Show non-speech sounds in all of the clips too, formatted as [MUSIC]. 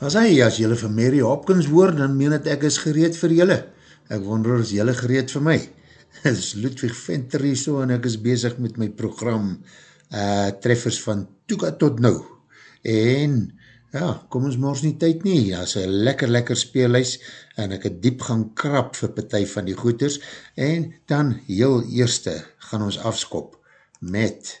As hy, as jylle vir Mary Hopkins hoor, dan meen het ek is gereed vir jylle. Ek wonder, is jylle gereed vir my? [LAUGHS] Het is Ludwig Venter hier so, en ek is bezig met my program uh, Treffers van Toeka tot nou. En, ja, kom ons mors nie tyd nie, ja, is een lekker lekker speelhuis, en ek het diep gaan krap vir partij van die goeders, en dan heel eerste gaan ons afskop met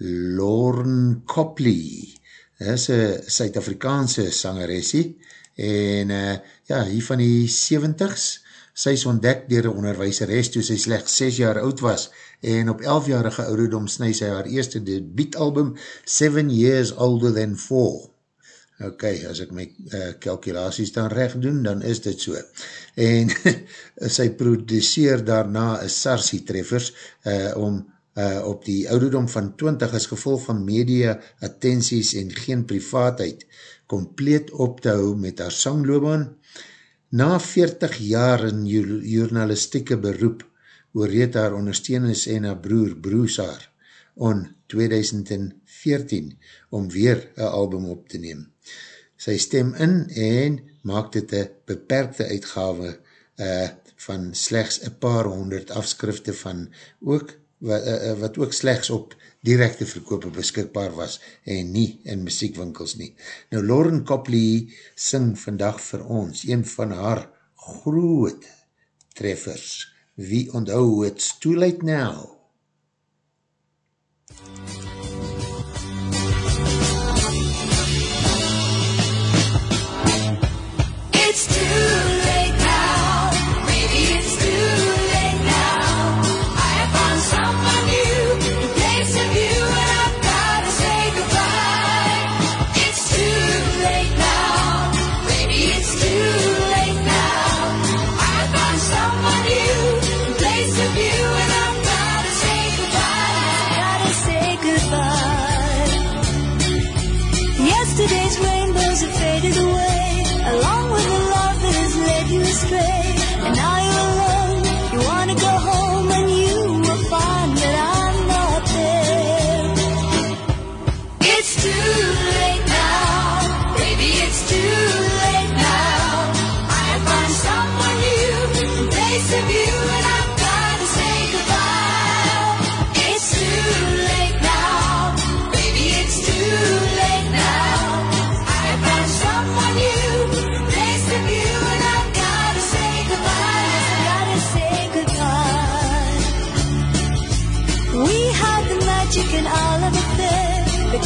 Lorne Copley, Hy is een Suid-Afrikaanse sangeressie en uh, ja, hier van die 70s, sy is ontdek dier een onderwijseres toe sy slechts 6 jaar oud was en op 11-jarige ouderdom snu sy haar eerste debietalbum 7 Years Older Than 4. Ok, as ek my uh, calculaties dan recht doen, dan is dit so. En [LAUGHS] sy produceer daarna een Sarsi treffers uh, om uh, op die ouderdom van 20 as gevolg van media attenties en geen privaatheid compleet op te hou met haar sangloobaan. Na 40 jaar in journalistieke beroep oorreed haar ondersteuners en haar broer Broesaar on 2014 om weer een album op te neem. Sy stem in en maak dit een beperkte uitgave uh, van slechts een paar honderd afskrifte van ook wat, uh, wat ook slechts op directe verkoop beskikbaar was en nie in muziekwinkels nie. Nou, Lauren Copley sing vandag vir ons een van haar groot treffers. Wie onthou, it's too late now.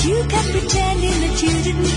You kept pretending that you didn't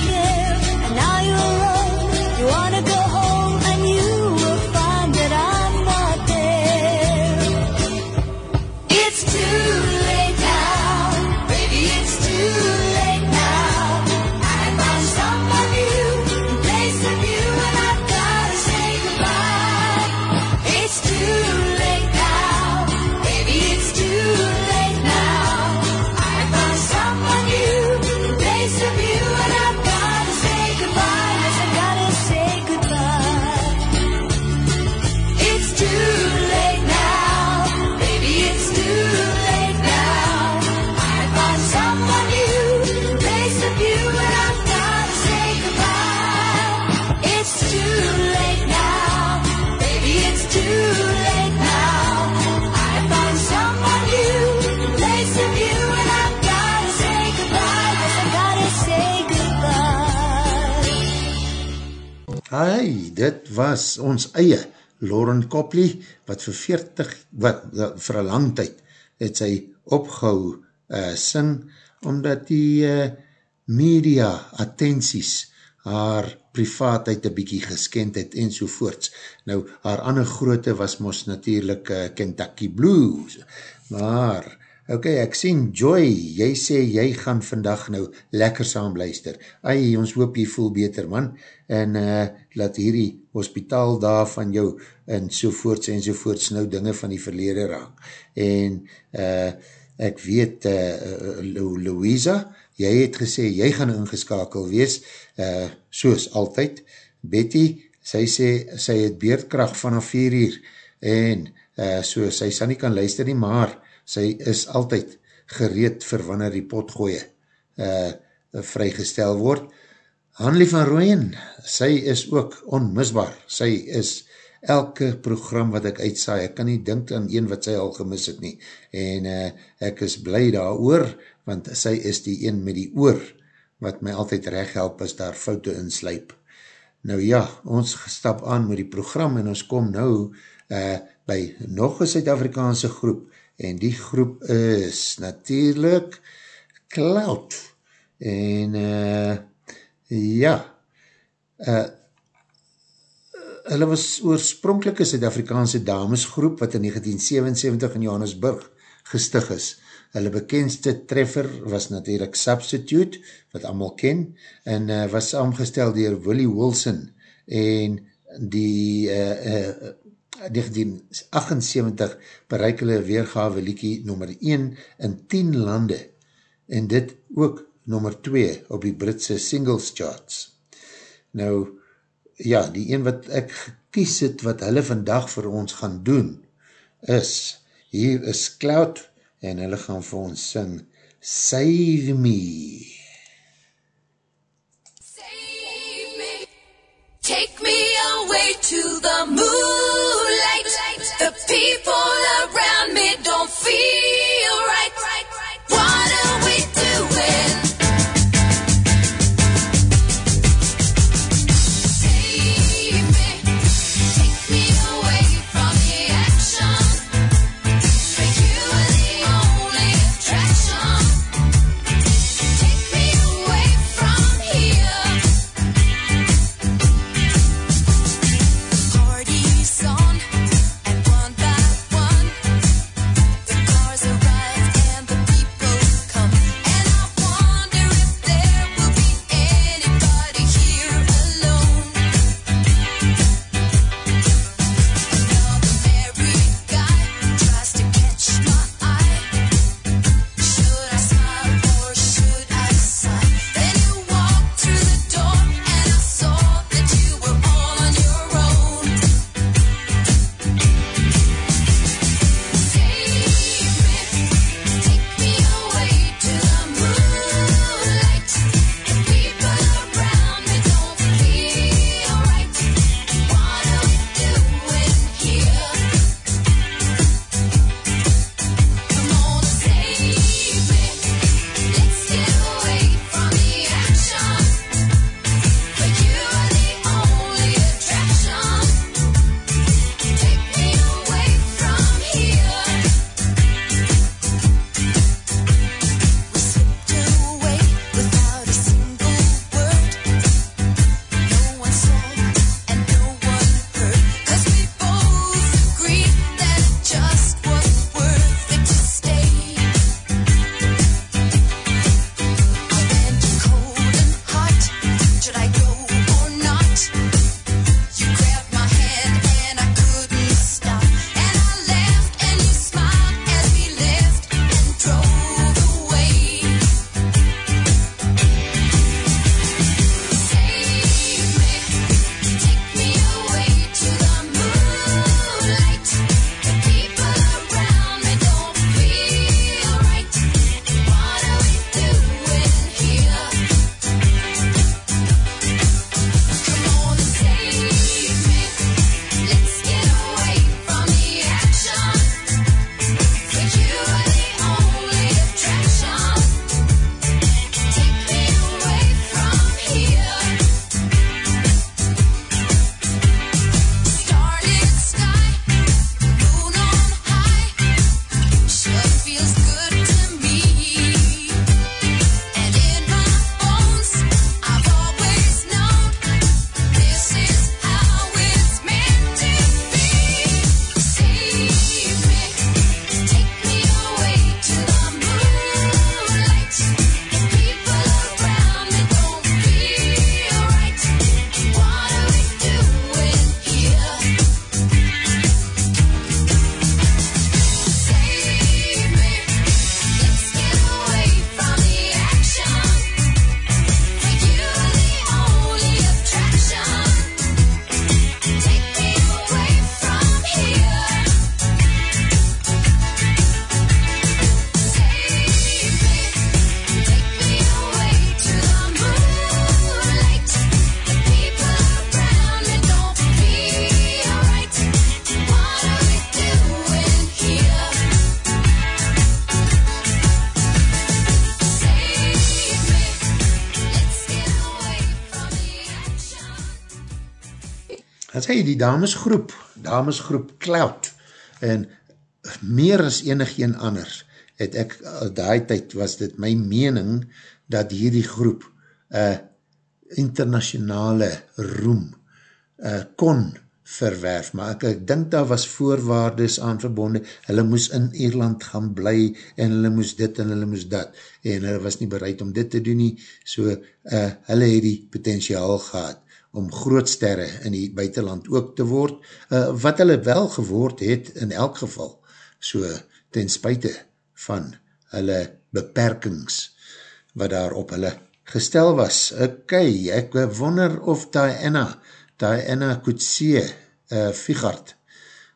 was ons eie Lauren Copley, wat vir 40, wat vir een lang tyd het sy opgehou uh, sing, omdat die uh, media attenties haar privaatheid een bykie geskend het en sovoorts. Nou, haar ander groote was mos natuurlijk uh, Kentucky Blues, maar Ok, ek sien Joy, jy sê jy gaan vandag nou lekker saam luister. Ai, ons hoop jy voel beter man, en uh, laat hierdie hospitaal daar van jou, en sovoorts en sovoorts nou dinge van die verlede raak. En uh, ek weet, uh, Louisa, jy het gesê, jy gaan ingeskakel wees, uh, soos altyd. Betty, sy sê, sy het beerdkracht vanaf 4 uur, en uh, so, sy sal nie kan luister nie, maar, sy is altyd gereed vir wanneer die potgooie uh, vrygestel word. Hanlie van Rooyen, sy is ook onmisbaar. Sy is elke program wat ek uitsaai, ek kan nie dink aan een wat sy al gemis het nie. En uh, ek is blij daar oor, want sy is die een met die oor, wat my altyd recht help as daar foute insluip. Nou ja, ons gestap aan met die program en ons kom nou uh, by nog een Suid-Afrikaanse groep, en die groep is natuurlijk Cloud en uh, ja uh, hulle was oorspronkelike Suid-Afrikaanse damesgroep wat in 1977 in Johannesburg gestig is. Hulle bekendste treffer was natuurlijk Substitute, wat allemaal ken, en uh, was saamgestel dier Willie Wilson en die uh, uh, 1978 bereik hulle weergawe liekie nummer 1 in 10 lande en dit ook nummer 2 op die Britse singles charts. Nou, ja, die een wat ek gekies het wat hulle vandag vir ons gaan doen is, hier is Cloud en hulle gaan vir ons sing Save Me. Save me, take me away to the moon. The people around me don't feel die damesgroep, damesgroep Cloud, en meer as enig een anders, het ek, daai tyd was dit my mening, dat hierdie groep uh, internationale roem uh, kon verwerf, maar ek, ek dink daar was voorwaardes aan verbonden, hulle moes in Ierland gaan bly, en hulle moes dit en hulle moes dat, en hulle was nie bereid om dit te doen nie, so uh, hulle het die potentiaal gehad, om grootsterre in die buitenland ook te word, uh, wat hulle wel geword het, in elk geval, so ten spuite van hulle beperkings, wat daar op hulle gestel was. Ok, ek wonder of Diana, Diana Coetzee, uh, Figart,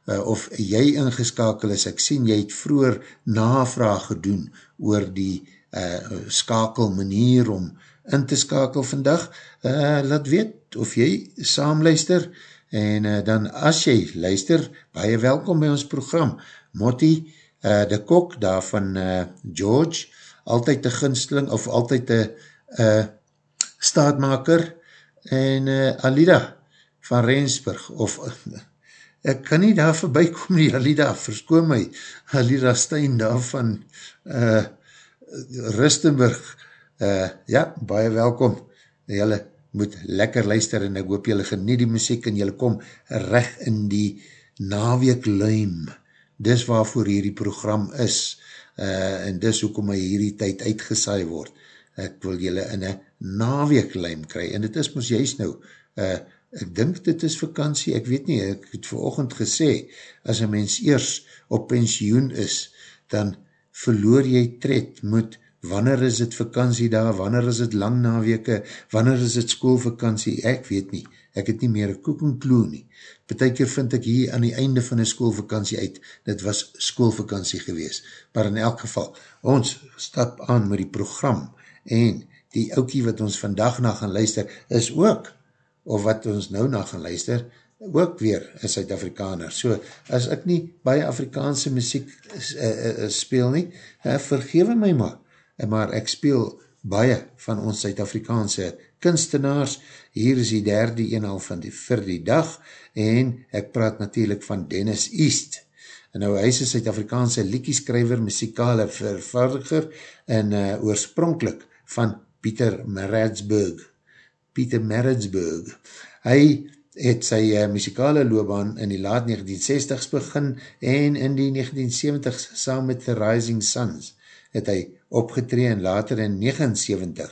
uh, of jy ingeskakel is, ek sien jy het vroeger navraag gedoen oor die uh, skakel manier om in te skakel vandag, uh, laat weet of jy saamluister, en uh, dan as jy luister, baie welkom by ons program, Motti uh, de Kok, daar van uh, George, altyd een gunsteling, of altyd een uh, staatmaker, en uh, Alida, van Rensburg, of [LAUGHS] ek kan nie daar voorbij kom nie, Alida, verskoon my, Alida Stein daar van uh, Rustenburg, uh, ja, baie welkom, jylle moet lekker luister en ek hoop jylle geniet die muziek en jylle kom recht in die naweek luim, dis waarvoor hierdie program is, uh, en dis hoekom hy hierdie tyd uitgesaai word, ek wil jylle in een naweek luim kry, en dit is ons juist nou, uh, ek dink dit is vakantie, ek weet nie, ek het verochend gesê, as een mens eers op pensioen is, dan verloor jy tred moet, wanneer is het vakantie daar, wanneer is het lang naweke, wanneer is het schoolvakantie, ek weet nie, ek het nie meer een koek en kloe nie. Betekeer vind ek hier aan die einde van die schoolvakantie uit, dit was schoolvakantie gewees, maar in elk geval, ons stap aan met die program, en die oukie wat ons vandag na gaan luister, is ook of wat ons nou na gaan luister, ook weer een Suid-Afrikaner. So, as ek nie baie Afrikaanse muziek uh, uh, speel nie, uh, vergewe my maar, maar ek speel baie van ons Suid-Afrikaanse kunstenaars, hier is die derde een al van die vir die dag, en ek praat natuurlijk van Dennis East, en nou hy is een Suid-Afrikaanse liekieskrijver, muzikale vervaardiger, en uh, oorspronkelijk van Pieter Maradsburg, Pieter Maritzburg. Hy het sy uh, muzikale loopbaan in die laat 1960s begin en in die 1970s saam met The Rising Suns het hy opgetree en later in 79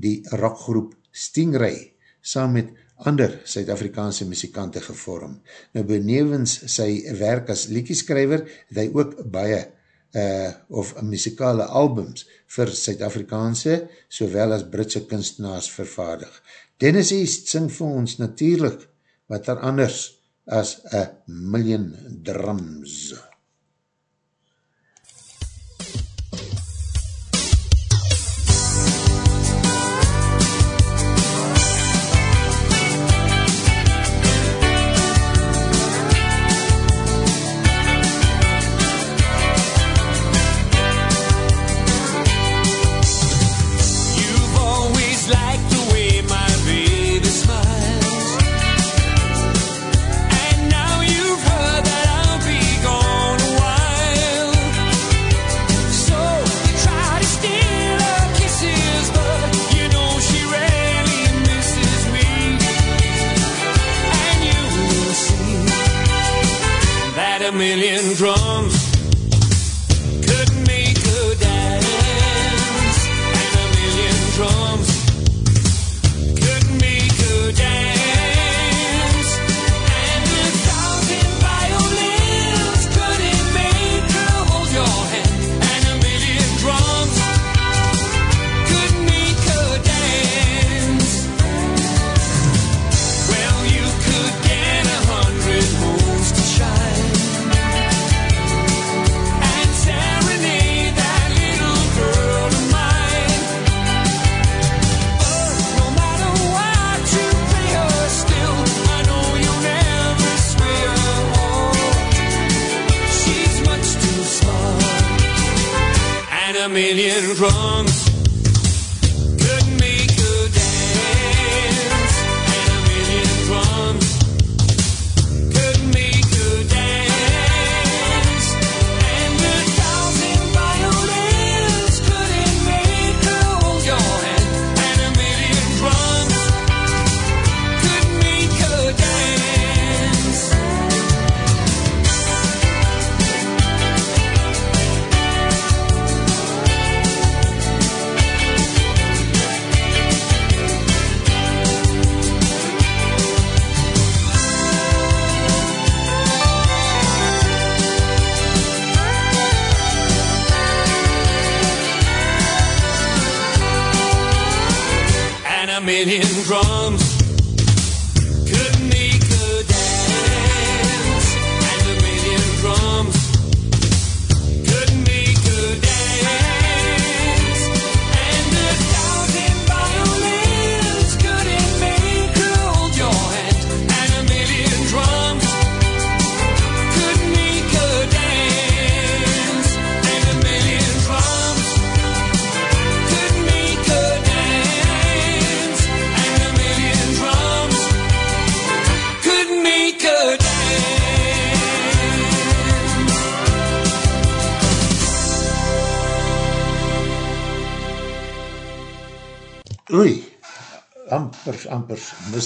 die rockgroep Stingray saam met ander Suid-Afrikaanse muzikante gevorm. Nou benevens sy werk as liekieskrijver het hy ook baie uh, of muzikale albums vir Suid-Afrikaanse sowel as Britse kunstenaars vervaardig. Dennis East sing vir ons natuurlijk wat er anders as a million drums. You've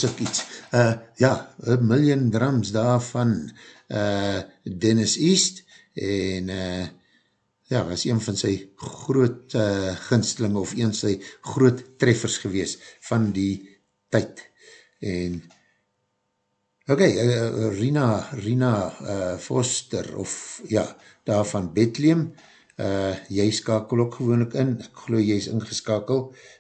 ampers, mis ek iets. Uh, ja, A Million Drums daarvan uh, Dennis East en uh, ja, was een van sy groot uh, ginsteling of een sy groot treffers gewees van die tyd. En Ok, uh, Rina, Rina uh, Foster, of ja, daar van Bethlehem, uh, jy skakel ook gewoonlik in, ek geloof jy is ingeskakel, uh,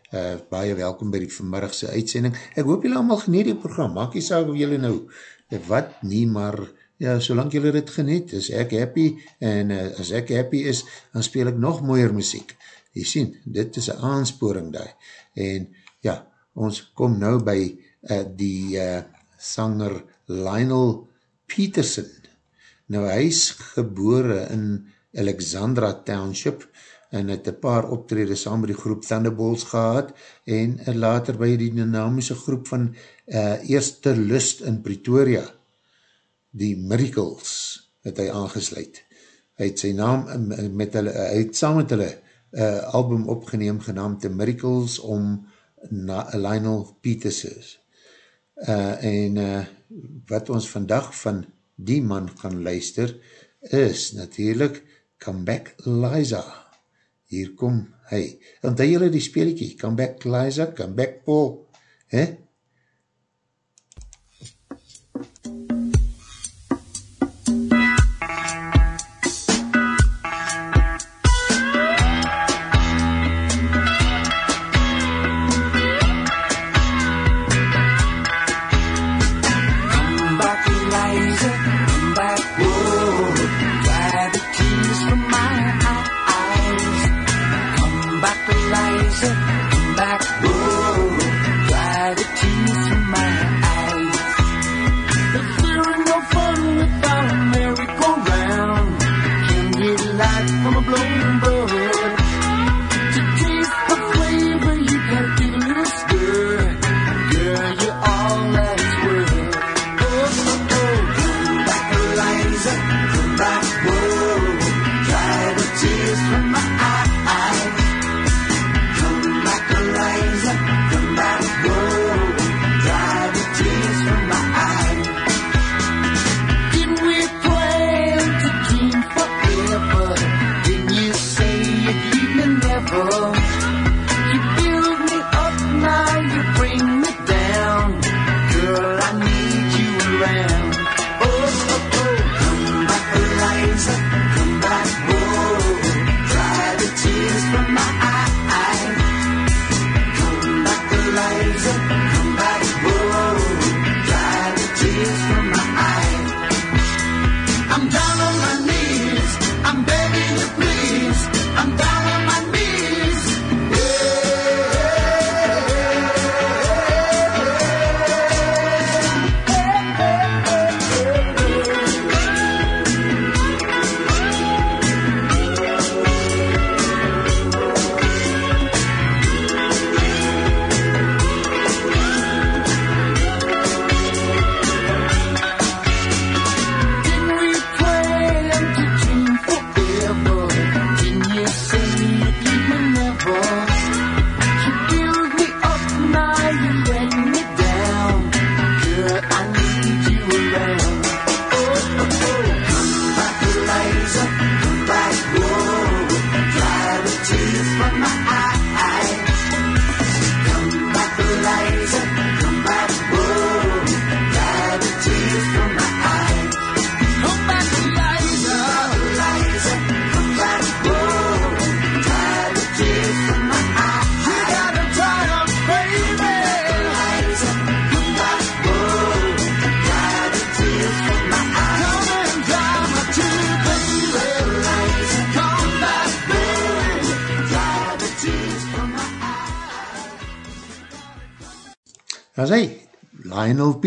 baie welkom by die vanmiddagse uitsending. Ek hoop julle allemaal geniet die program, maak jy saak of julle nou, wat nie, maar ja, solang julle dit geniet, is ek happy, en uh, as ek happy is, dan speel ek nog mooier muziek. Jy sien, dit is een aansporing daar, en ja, ons kom nou by uh, die uh, sanger Lionel Peterson. Nou, hy is gebore in Alexandra Township en het een paar optrede saam met die groep Thunderbolts gehad en later by die dynamische groep van uh, Eerste Lust in Pretoria, die Miracles, het hy aangesluit. Hy het sy naam met hulle, hy het saam met hulle uh, album opgeneem genaamd The Miracles om na Lionel Peterson. Uh, en uh, wat ons vandag van die man gaan luister, is natuurlijk Come Back Liza. Hier kom hy. Want hy julle die speeliekie, Come Back Liza, Come Back Paul. He?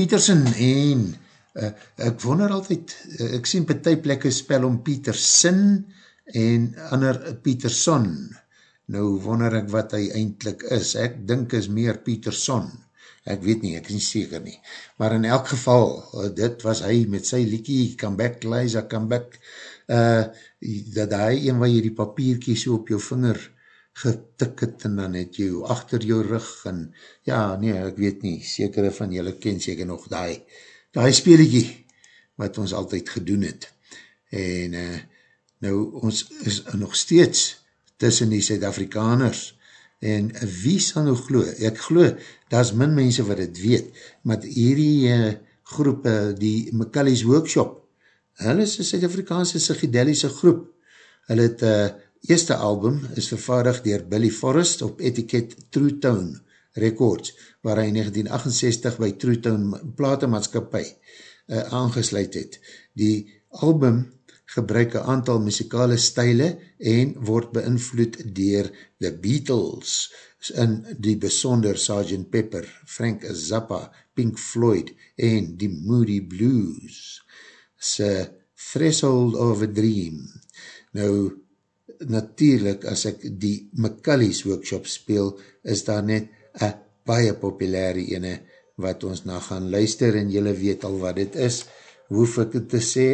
Peterson en uh, ek wonder altyd, uh, ek sien per ty plekke spel om Peterson en ander Peterson. Nou wonder ek wat hy eindelijk is. Ek dink is meer Peterson. Ek weet nie, ek is nie seker nie. Maar in elk geval, uh, dit was hy met sy liekie, come back Liza, come back, uh, dat hy een waar jy die papierkie so op jou vinger getik het en dan het jy achter jou rug en ja, nee, ek weet nie, sekere van julle ken seker nog die, die speeligie wat ons altyd gedoen het. En uh, nou, ons is nog steeds tussen die Suid-Afrikaners en wie sal nou glo? Ek glo, daar is min mense wat het weet, maar hierdie uh, groep, uh, die McCully's Workshop, hulle is een Suid-Afrikaanse psychedelische groep. Hulle het uh, eerste album is vervaardig dier Billy Forrest op etiket True Tone Records, waar hy in 1968 by True Tone platemaatskapie uh, aangesluit het. Die album gebruik een aantal muzikale stijle en word beïnvloed dier The Beatles in die besonder Sgt. Pepper, Frank Zappa, Pink Floyd en die Moody Blues. Sy Threshold of a Dream. Nou, natuurlijk, as ek die McCully's workshop speel, is daar net een baie populaire ene wat ons na gaan luister en jylle weet al wat dit is. Hoef ek het te sê?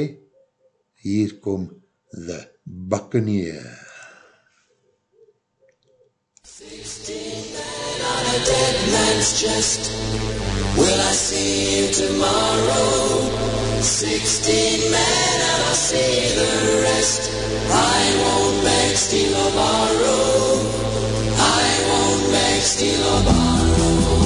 Hier kom The Buccaneer. Man's chest. Will I see you tomorrow? Sixteen men and I'll see the rest. I won't beg, steal or borrow. I won't beg, steal or borrow.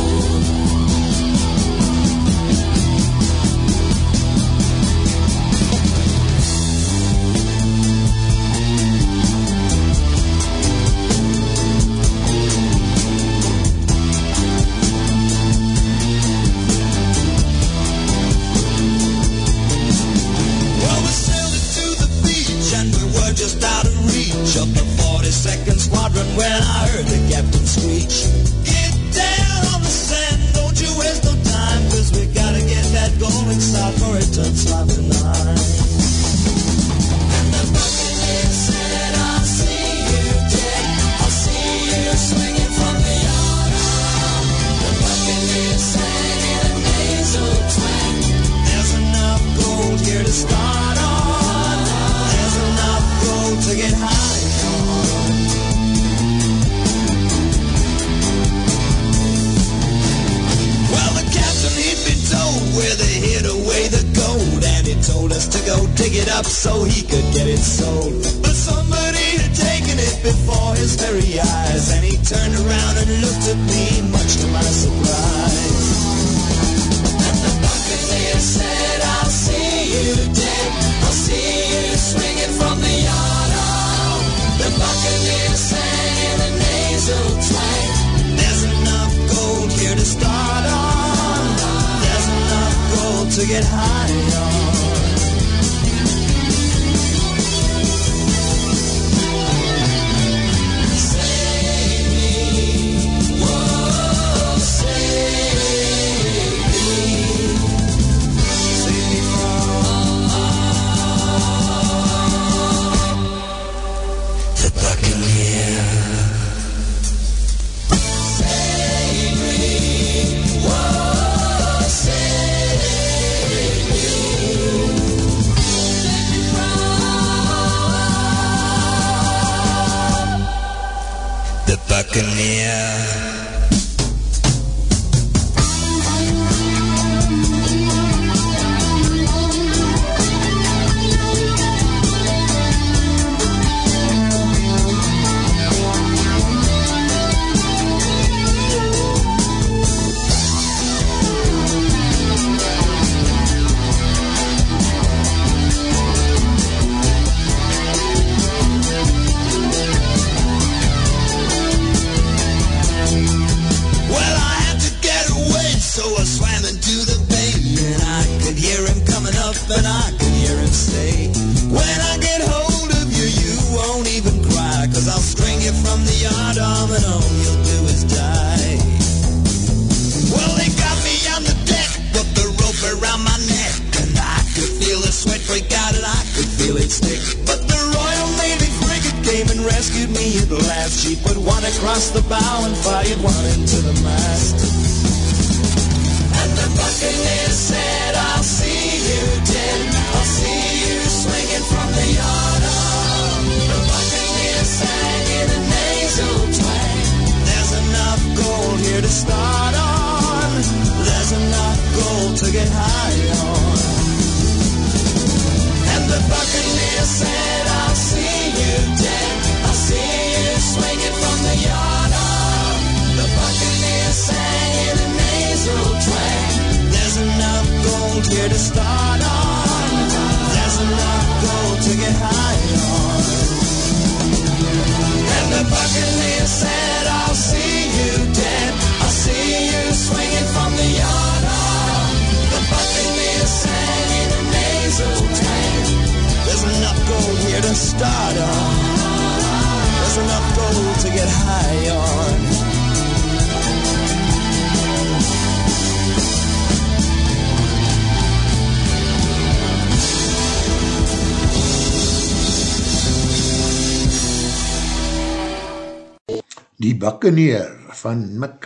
When I heard the captain screech. Get down on the sand, don't you waste no time, cause we gotta get that golden south for it turns live tonight. And where they hid away the gold, and he told us to go dig it up so he could get it sold. But somebody had taken it before his very eyes, and he turned around and looked at me, much to my surprise. And the buccaneer said, I'll see you dead. I'll see you swinging from the yard arm. The buccaneer sang in a nasal twang. There's enough gold here to start to get high on.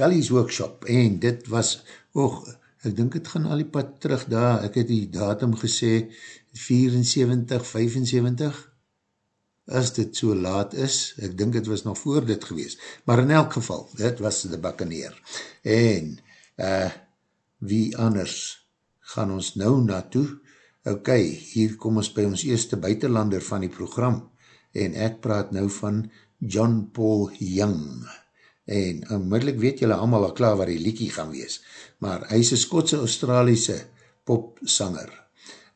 Macally's Workshop en dit was, oog, ek dink het gaan al die pad terug daar, ek het die datum gesê 74, 75 as dit so laat is, ek dink het was nog voor dit gewees, maar in elk geval, dit was die Bakkeneer en uh, wie anders gaan ons nou naartoe, ok, hier kom ons by ons eerste buitenlander van die program. En ek praat nou van John Paul Young. En onmiddellik weet julle allemaal al klaar waar die liekie gaan wees. Maar hy is een Skotse Australiese popsanger.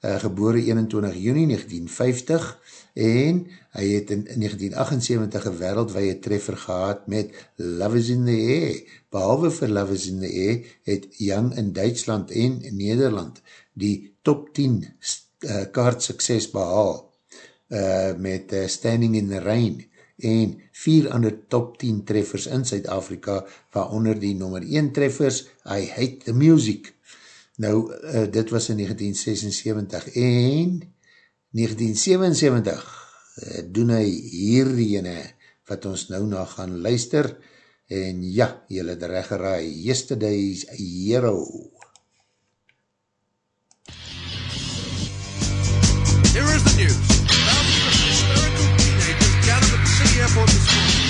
Uh, gebore 21 juni 1950 en hy het in 1978 een wereldwee treffer gehad met Love is in the Air. Behalve vir Love is in the Air het Young in Duitsland en Nederland die top 10 uh, kaart sukses behaal uh, met uh, Standing in the Rain en vier ander top 10 treffers in Suid-Afrika, waaronder die nummer 1 treffers, I Hate the Music. Nou, uh, dit was in 1976 en 1977 uh, doen hy hierdie ene wat ons nou na gaan luister en ja, jylle het recht geraai, Yesterday's Hero. Here is the news. Georgia Street.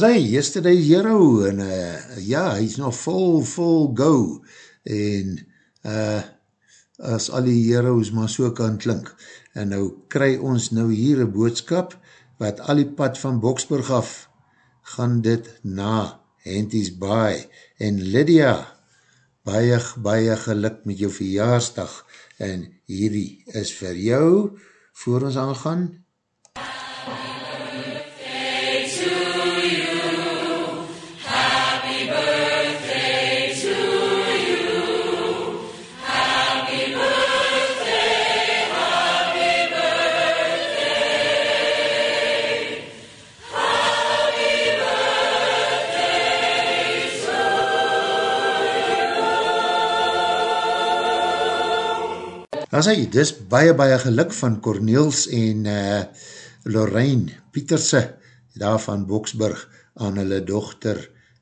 As hy, Yesterday's Hero, en uh, ja, hy is nog vol, vol go, en uh, as al die heroes maar so kan klink, en nou kry ons nou hier een boodskap, wat al die pad van Boksburg af, gaan dit na Henties Baai, en Lydia, baie, baie geluk met jou verjaarsdag, en hierdie is vir jou, voor ons aangaan, As hy, dis baie baie geluk van Corneels en uh, Lorraine Pieterse daar van Boksburg aan hulle dochter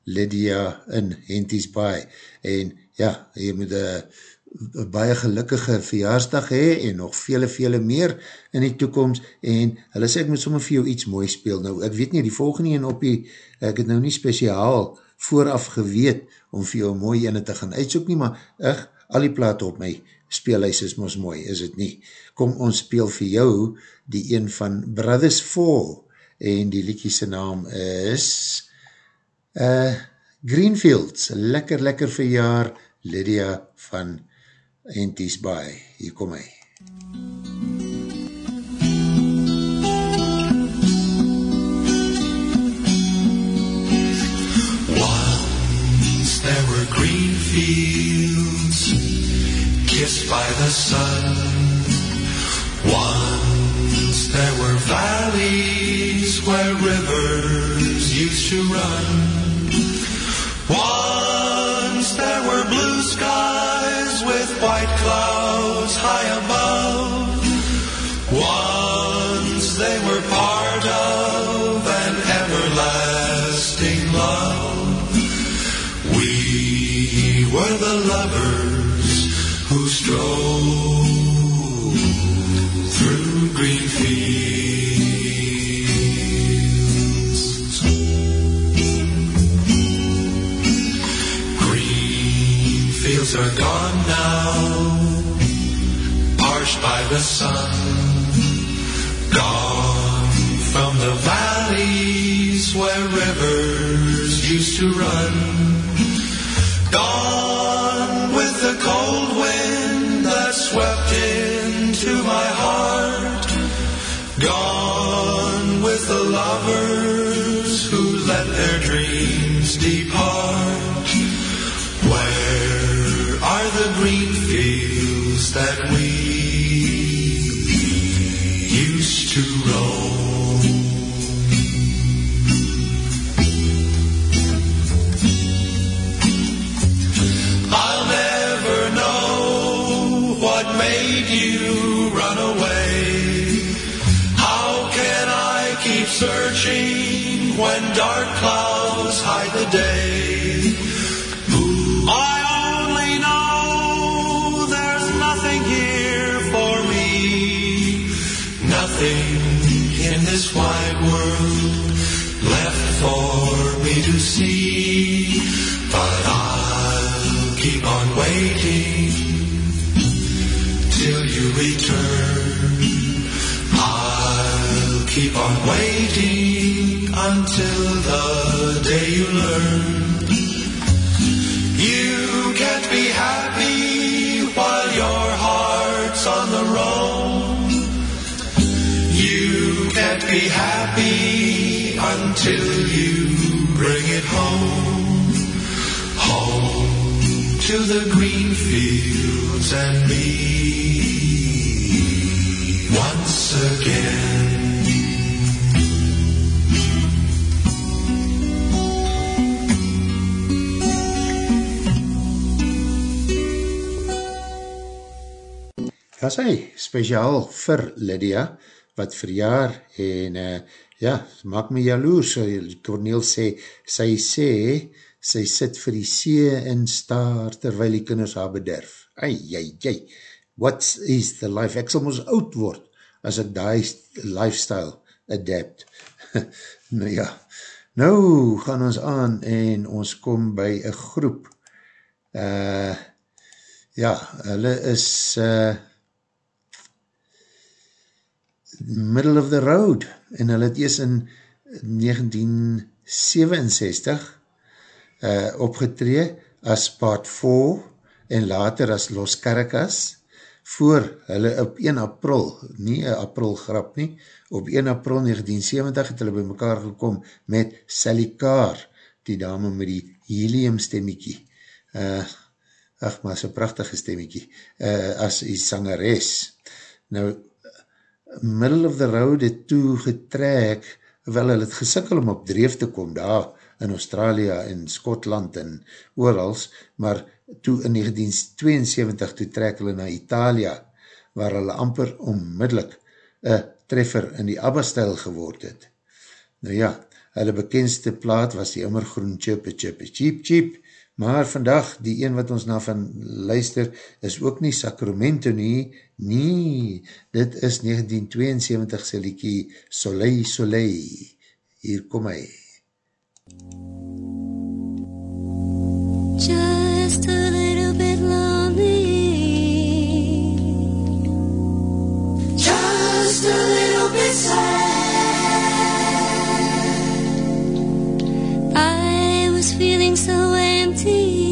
Lydia in Henties Baai en ja, jy moet een baie gelukkige verjaarsdag hee en nog vele vele meer in die toekomst. En hulle sê ek moet sommer vir jou iets mooi speel nou, ek weet nie, die volgende een op die, ek het nou nie speciaal vooraf geweet om vir jou mooi ene te gaan uitsoek nie, maar ek, al die plaat op my speelhuis is mos mooi, is het nie. Kom ons speel vir jou die een van Brothers Fall en die liedjiese naam is uh, Greenfields, lekker lekker verjaar Lydia van Henties Baai, hier kom hy. Once there were green fields kissed by the sun. Once there were valleys where rivers used to run. Once there were blue skies with white clouds are gone now, parched by the sun. Gone from the valleys where rivers used to run. Gone with the cold wind that swept into my heart. Gone with the lovers dark clouds hide the day? I only know there's nothing here for me. Nothing in this wide world left for me to see. But I'll keep on waiting till you return. I'll keep on waiting until the day you learn. You can't be happy while your heart's on the roam. You can't be happy until you bring it home. Home to the green fields and me once again. Ja, sy, speciaal vir Lydia, wat verjaar, en uh, ja, maak my jaloers, Corneel sê, sy sê, sy sit vir die see en staar, terwyl die kinders haar bederf. Ai, ai, ai, what is the life? Ek sal ons oud word, as ek die lifestyle adapt. [LAUGHS] nou ja, Nou gaan ons aan en ons kom by een groep. Uh, ja, hulle is uh, middle of the road en hulle het eers in 1967 uh, opgetree as part 4 en later as Los Caracas voor hulle op 1 april, nie 1 april grap nie, op 1 april 1970 het hulle by mekaar gekom met Sally Carr, die dame met die helium stemmiekie. Uh, ach, maar so prachtige stemmiekie, uh, as die sangeres. Nou, middle of the road het toe getrek, wel hulle het gesikkel om op dreef te kom daar in Australië en Skotland en oorals, maar toe in 1972 toe trek hulle na Italia, waar hulle amper onmiddellik een treffer in die ABBA-stijl geword het. Nou ja, hulle bekendste plaat was die immergroen Chirpe Chirpe Cheep Cheep, maar vandag die een wat ons na van luister is ook nie Sacramento nie, nie, dit is 1972 se liekie Soleil Soleil, hier kom hy. Just a little bit lonely. Just a little bit sad. I was feeling so empty.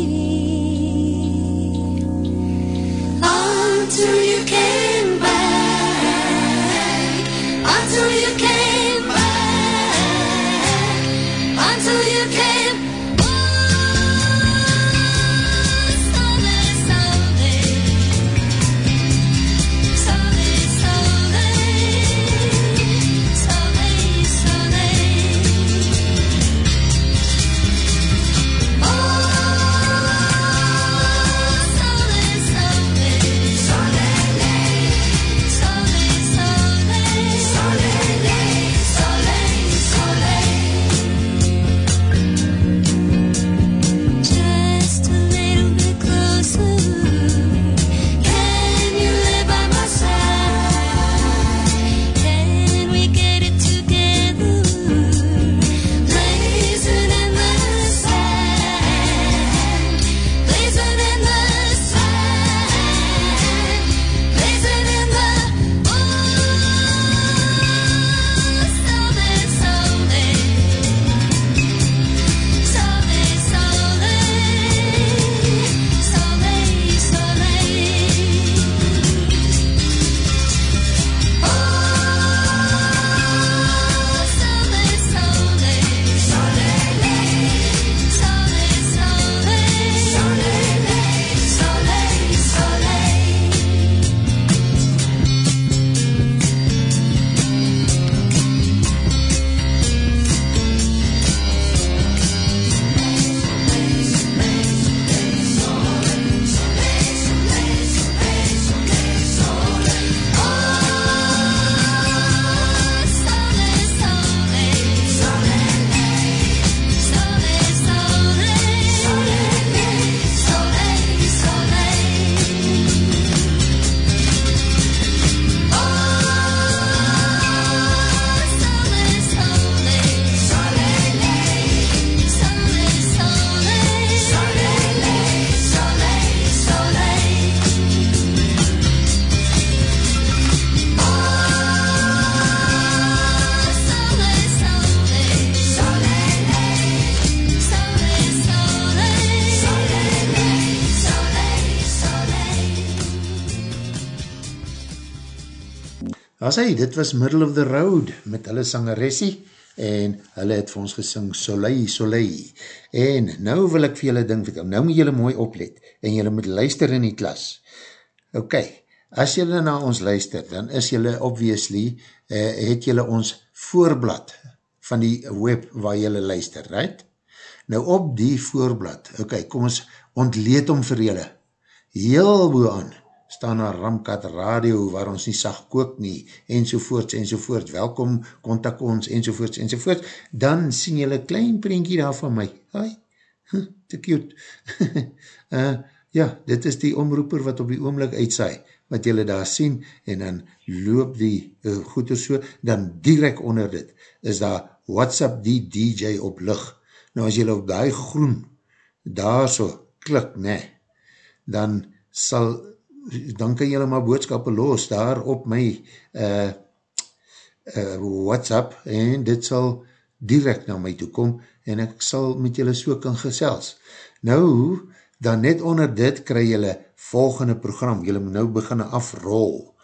As hy, dit was Middle of the Road met hulle sangeressie en hulle het vir ons gesing Soleil, Soleil. En nou wil ek vir julle ding vertel, nou moet julle mooi oplet en julle moet luister in die klas. Ok, as julle na ons luister, dan is julle obviously, uh, het julle ons voorblad van die web waar julle luister, right? Nou op die voorblad, ok, kom ons ontleed om vir julle, heel boe aan, staan daar Ramkat Radio, waar ons nie sag kook nie, enzovoorts, enzovoorts, welkom, kontak ons, enzovoorts, enzovoorts, dan sien julle klein prentjie daar van my, hi, te cute, [LAUGHS] uh, ja, dit is die omroeper wat op die oomlik uitsaai, wat julle daar sien, en dan loop die uh, goede so, dan direct onder dit, is daar WhatsApp die DJ op lig. Nou as jy op die groen daar so klik, ne, dan sal, dan kan jy maar boodskappe los daar op my uh, uh, WhatsApp en dit sal direct na my toe kom en ek sal met julle so kan gesels. Nou, dan net onder dit kry julle volgende program, julle moet nou begin afrol,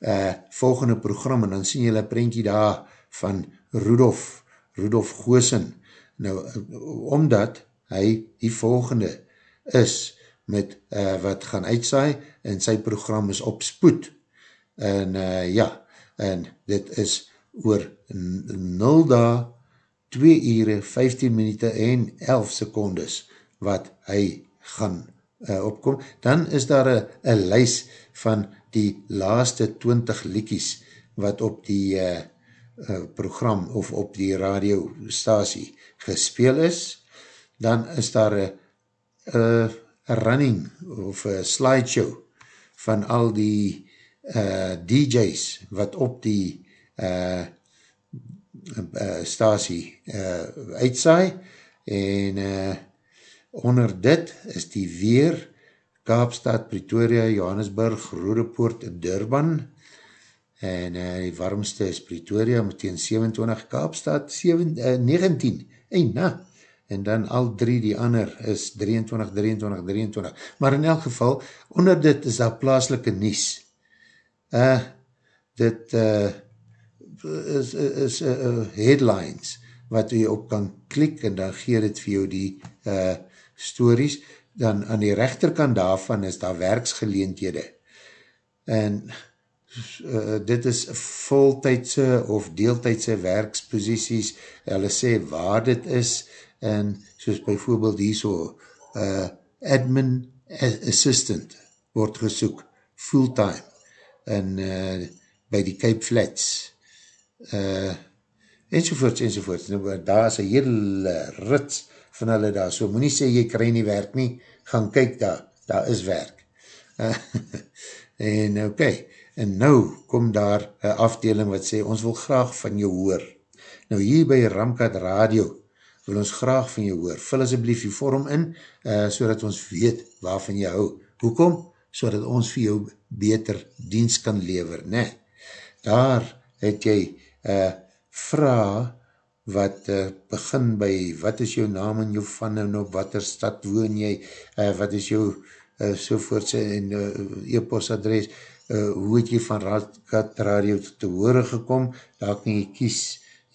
uh, volgende program en dan sien julle prentje daar van Rudolf, Rudolf Goosen. Nou, omdat hy die volgende is met uh, wat gaan uitsaai en sy program is op spoed. En uh, ja, en dit is oor 0 da, 2 ure, 15 minuut en 11 secondes wat hy gaan uh, opkom. Dan is daar een lys van die laaste 20 liekies wat op die uh, uh, program of op die radiostasie gespeel is. Dan is daar een uh, running of a slideshow van al die uh, DJ's wat op die uh, uh, stasie uh, uitsaai en uh, onder dit is die weer Kaapstad, Pretoria, Johannesburg, Rodepoort Durban en uh, die warmste is Pretoria met teen 27, Kaapstad 7, uh, 19 en na en dan al drie die ander is 23, 23, 23. Maar in elk geval, onder dit is daar plaaslike nies. Uh, dit uh, is, is uh, headlines wat jy op kan klik en dan gee dit vir jou die uh, stories. Dan aan die rechterkant daarvan is daar werksgeleendhede. En uh, dit is voltijdse of deeltijdse werksposities. Hulle sê waar dit is, en soos bijvoorbeeld hier so uh, admin assistant word gesoek fulltime en uh, by die Cape Flats. Uh, enzovoorts enzovoorts. Nou, daar is een hele rits van hulle daar, so moet nie sê jy krij nie werk nie, gaan kyk daar. Daar is werk. Uh, [LAUGHS] en ok en nou kom daar een afdeling wat sê ons wil graag van jou hoor. Nou hier by Ramkat Radio wil ons graag van jou hoor. Vul asjeblief die vorm in, uh, so dat ons weet waarvan jy hou. Hoekom? So dat ons vir jou beter dienst kan lever, ne? Daar het jy uh, vraag wat uh, begin by, wat is jou naam en jou van en op wat er stad woon jy, uh, wat is jou uh, sovoortse en uh, e-postadres, uh, hoe het jy van Raadkat Radio te hore gekom, daar kan jy kies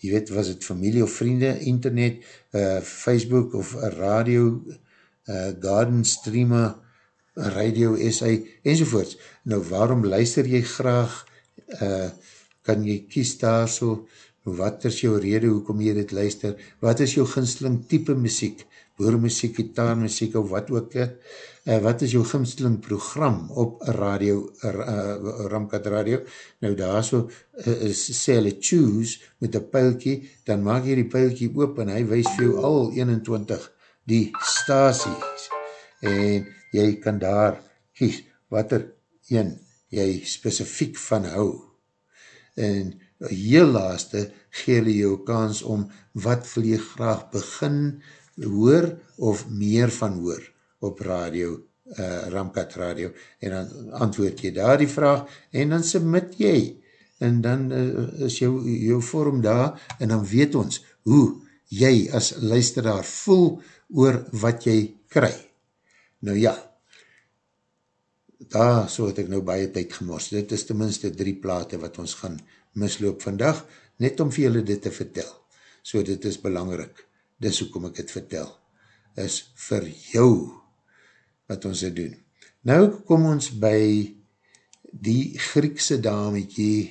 jy weet, was het familie of vriende, internet, uh, Facebook of radio, uh, garden streamer, radio SA, enzovoorts. Nou, waarom luister jy graag, uh, kan jy kies daar so, wat is jou rede, hoekom jy dit luister, wat is jou ginsling type muziek, boermuziek, gitaarmuziek, of wat ook, uh, wat is jou ginsling program op radio, uh, Ramkat Radio, nou daar so, uh, sê hulle choose, met een pijlkie, dan maak jy die pijlkie oop, en hy wees vir jou al 21 die stasies, en jy kan daar kies, wat er een jy specifiek van hou, en heel laaste, gee jy jou kans om, wat wil jy graag begin, hoor of meer van hoor op radio, uh, Ramkat Radio, en dan antwoord jy daar die vraag, en dan submit jy, en dan uh, is jou, jou vorm daar, en dan weet ons hoe jy as luisteraar voel oor wat jy kry. Nou ja, daar so het ek nou baie tyd gemors, dit is tenminste drie plate wat ons gaan misloop vandag, net om vir julle dit te vertel. So dit is belangrik. Dis hoekom ek het vertel, is vir jou wat ons het doen. Nou kom ons by die Griekse dametjie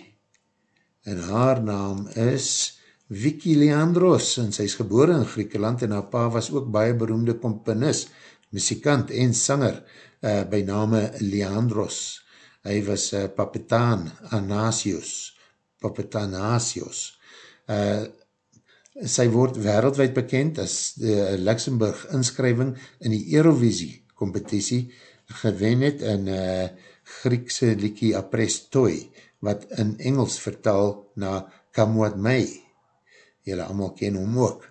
en haar naam is Vicky Leandros en sy is geboren in Griekeland en haar pa was ook baie beroemde komponist, muzikant en sanger uh, by name Leandros. Hy was uh, Papetaan Anasius, Papetanasius. Uh, sy word wereldwijd bekend as de Luxemburg inskrywing in die Eurovisie competitie gewen het in uh, Griekse liekie Aprestoi wat in Engels vertaal na Come What May jylle allemaal ken hom ook.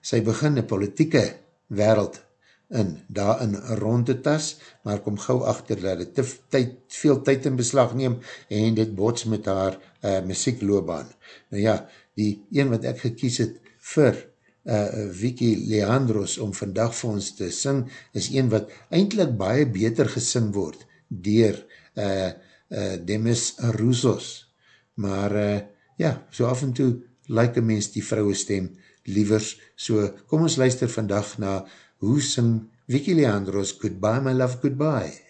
Sy begin een politieke wereld in, daarin rond te tas, maar kom gauw achter dat het te tyd, veel tyd in beslag neem en dit bots met haar uh, muziekloobaan. Nou ja, die een wat ek gekies het vir uh, Vicky Leandros om vandag vir ons te sing, is een wat eindelijk baie beter gesing word dier uh, uh, Demis Roussos. Maar uh, ja, so af en toe like een mens die vrouwe stem lievers. So kom ons luister vandag na hoe sing Vicky Leandros Goodbye My Love Goodbye.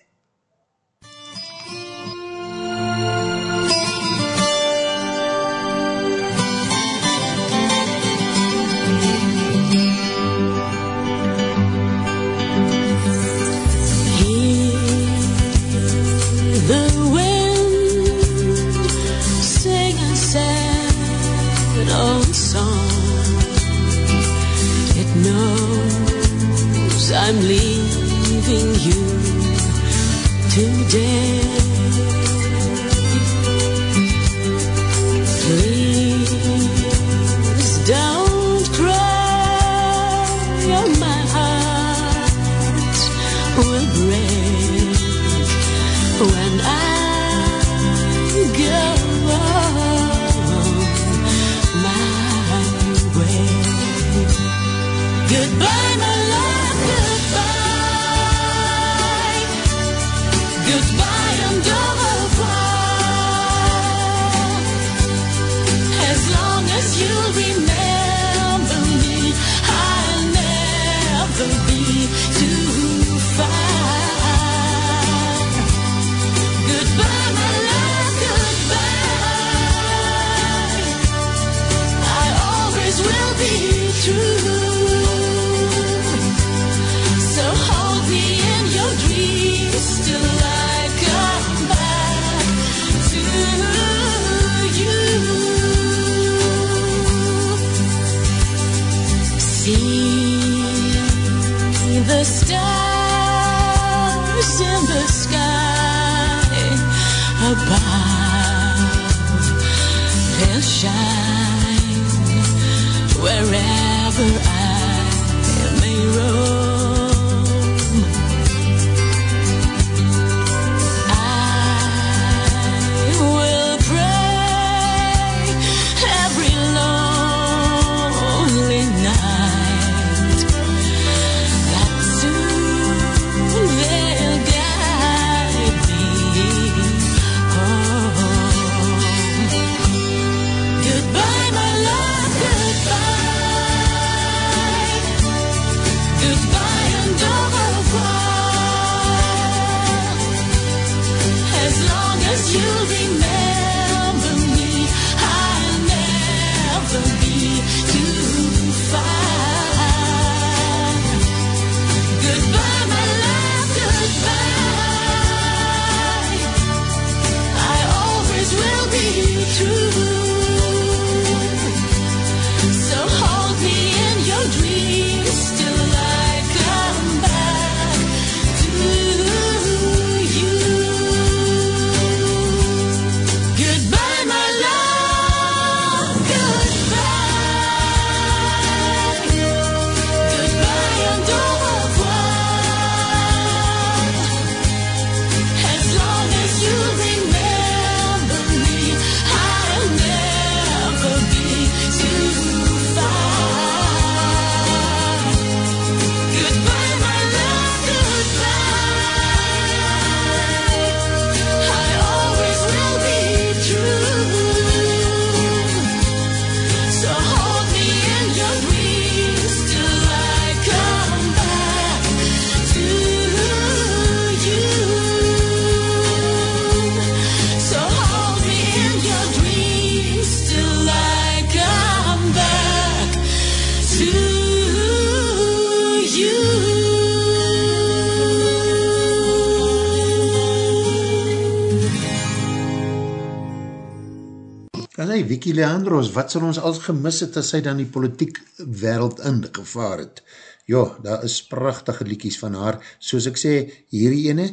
Vicky Leandros, wat sal ons als gemis het as sy dan die politiek wereld in gevaar het? Ja, daar is prachtige liekies van haar. Soos ek sê, hierdie ene,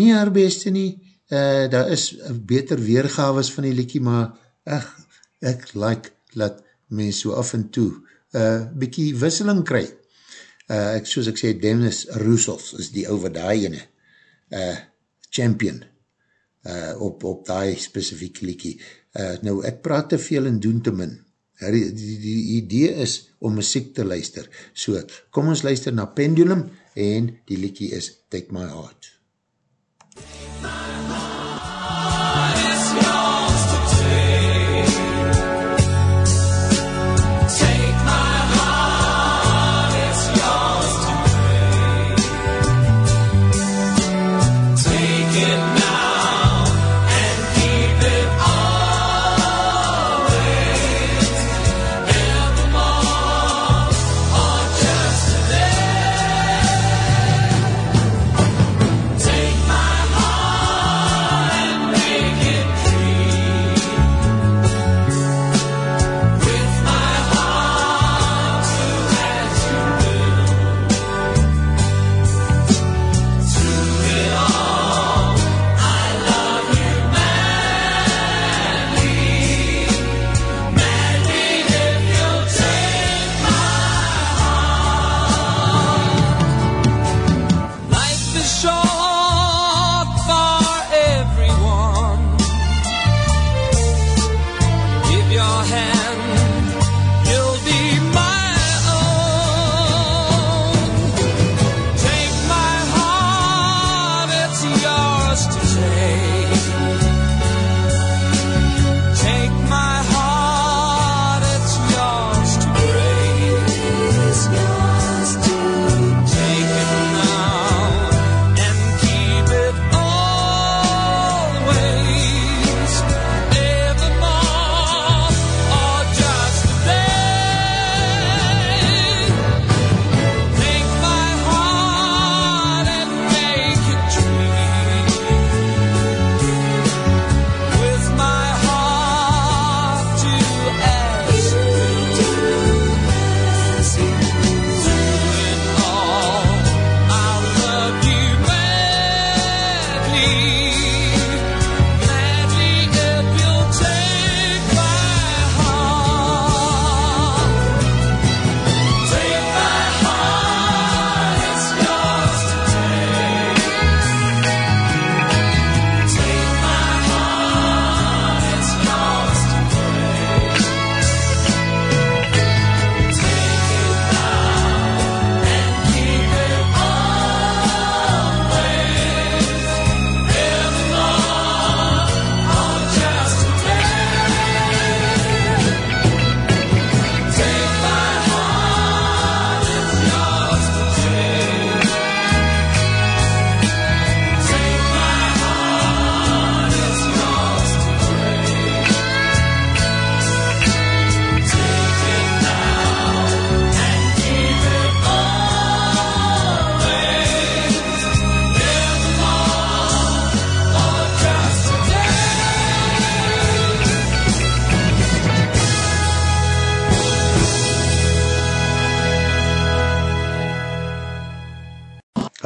nie haar beste nie, uh, daar is beter weergaves van die liekie, maar ach, ek like dat mens so af en toe uh, bykie wisseling kry. Uh, ek, soos ek sê, Dennis Rousseff is die ouwe daai ene, uh, champion, uh, op, op daai specifieke liekie. Uh, nou, ek praat te veel en doen te min. Die, die, die idee is om muziek te luister. So, kom ons luister na Pendulum en die liekie is Take My Heart.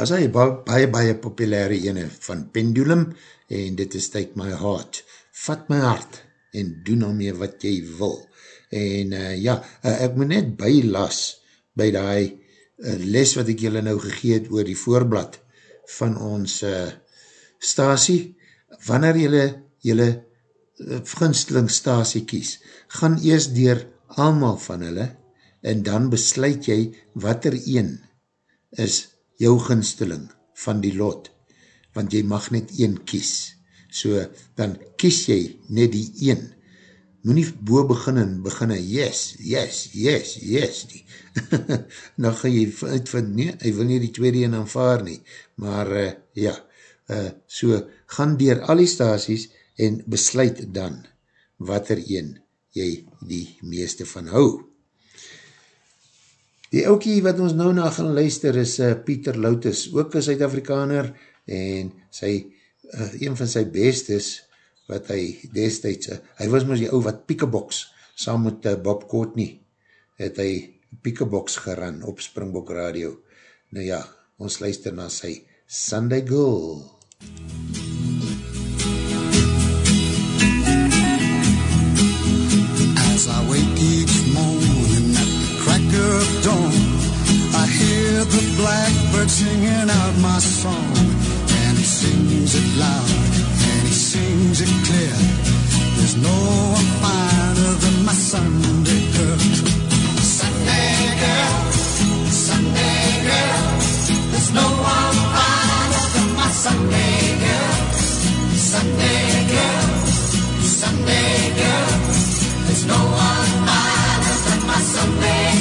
As hy ba baie, baie populaire ene van Pendulum, en dit is Take My Heart. Vat my hart, en doen daarmee wat jy wil. En uh, ja, uh, ek moet net bylas, by die uh, les wat ek julle nou gegeet oor die voorblad van ons uh, stasie, wanneer julle julle uh, gunstelingsstasie kies, gaan eers dier almal van hulle, en dan besluit jy wat er een is jou gunsteling van die lot, want jy mag net een kies. So, dan kies jy net die een. Moe nie boe begin en begin en yes, yes, yes, yes, die. dan [LAUGHS] gaan jy uitvind, nee, hy wil nie die tweede een aanvaar nie. Maar, uh, ja, uh, so, gaan dier al die stasies en besluit dan wat er een jy die meeste van hou. Die oukie wat ons nou na gaan luister is uh, Pieter Loutus, ook een Suid-Afrikaner en sy, uh, een van sy bestes wat hy destijds, uh, hy was mys die ou wat Piekebox, saam met uh, Bob Courtney, het hy Piekebox geran op Springbok Radio. Nou ja, ons luister na sy Sunday Girl. As I wake of dawn. I hear the blackbird singing out my song. And he sings it loud, and he sings it clear. There's no one finer than my Sunday girl. Sunday girl, Sunday girl. There's no one finer than my Sunday girl. Sunday girl, Sunday girl. There's no one finer than my Sunday girl.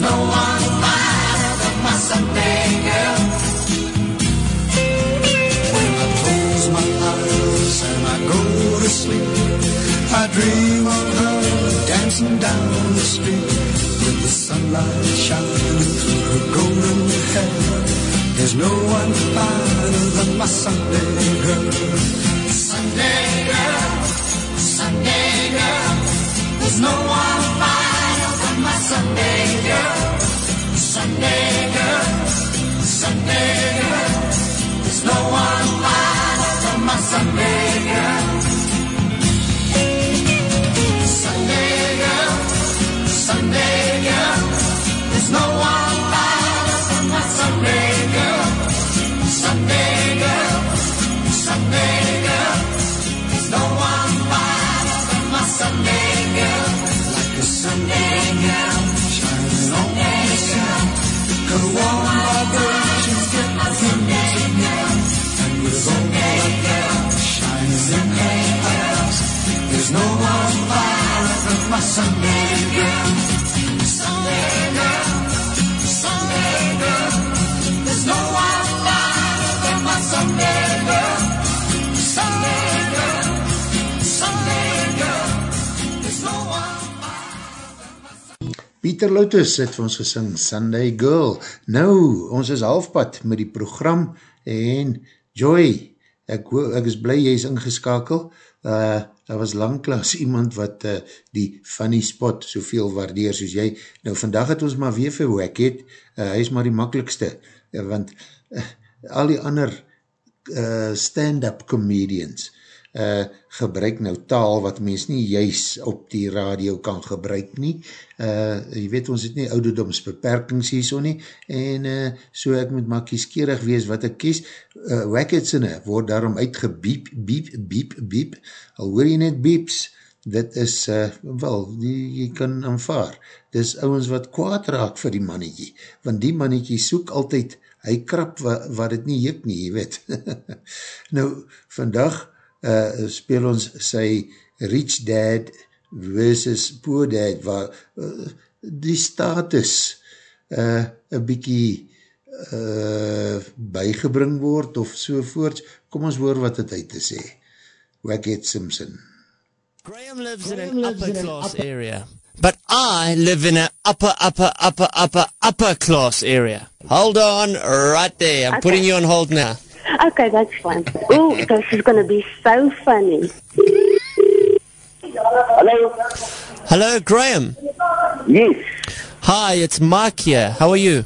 No my Sunday girl. When I close my eyes and I go to sleep, I dream of her dancing down the street with the sunlight shining through her golden hair. There's no one finer than my Sunday girl. Sunday girl, Sunday girl. There's no one Sunday girl. Sunday girl, Sunday girl. There's no one than my Sunday girl. Pieter Lotus het vir ons gesing Sunday Girl. Nou, ons is halfpad met die program en Joy, ek, ek is blij jy is ingeskakel. Uh, daar was langklaas iemand wat uh, die funny spot soveel waardeer soos jy. Nou, vandag het ons maar weer vir Wackhead. Uh, hy is maar die makkelijkste, uh, want uh, al die ander uh, stand-up comedians uh, gebruik nou taal wat mens nie juis op die radio kan gebruik nie. Uh, jy weet, ons het nie ouderdomsbeperkings hier so nie, en uh, so ek moet maar kieskierig wees wat ek kies. Uh, Wacketsinne word daarom uitgebiep, biep, biep, biep, al hoor jy net bieps, dit is, uh, wel, jy kan aanvaar, dis ouwens wat kwaad raak vir die mannetjie, want die mannetjie soek altyd, hy krap wat, wat het nie juk nie, jy weet. [LAUGHS] nou, vandag uh, speel ons sy Rich Dad versus Poor Dad, waar uh, die status uh, een bykie uh, bygebring word of sovoorts. Kom ons hoor wat het uit te sê. Wackhead Simpson. Graham lives in an upper class area. But I live in an upper, upper, upper, upper, upper class area. Hold on right there. I'm putting you on hold now. Okay, that's fine. Oh, this is going to be so funny. Hello? Hello, Graham. Yes. Hi, it's Mark here. How are you?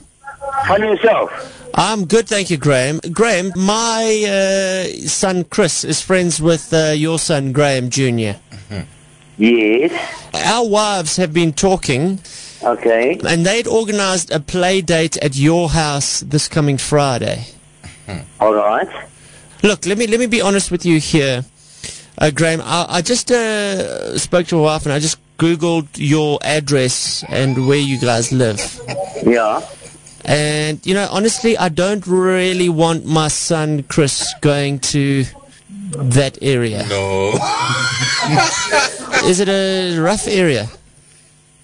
Find yourself. I'm good, thank you, Graham. Graham, my uh, son Chris is friends with uh, your son Graham Jr. Yes. Our wives have been talking, Okay. and they'd organized a play date at your house this coming Friday. All right. Look, let me let me be honest with you here, uh, Graham. I, I just uh, spoke to my wife and I just googled your address and where you guys live. Yeah. And you know, honestly, I don't really want my son Chris going to that area. No. [LAUGHS] Is it a rough area?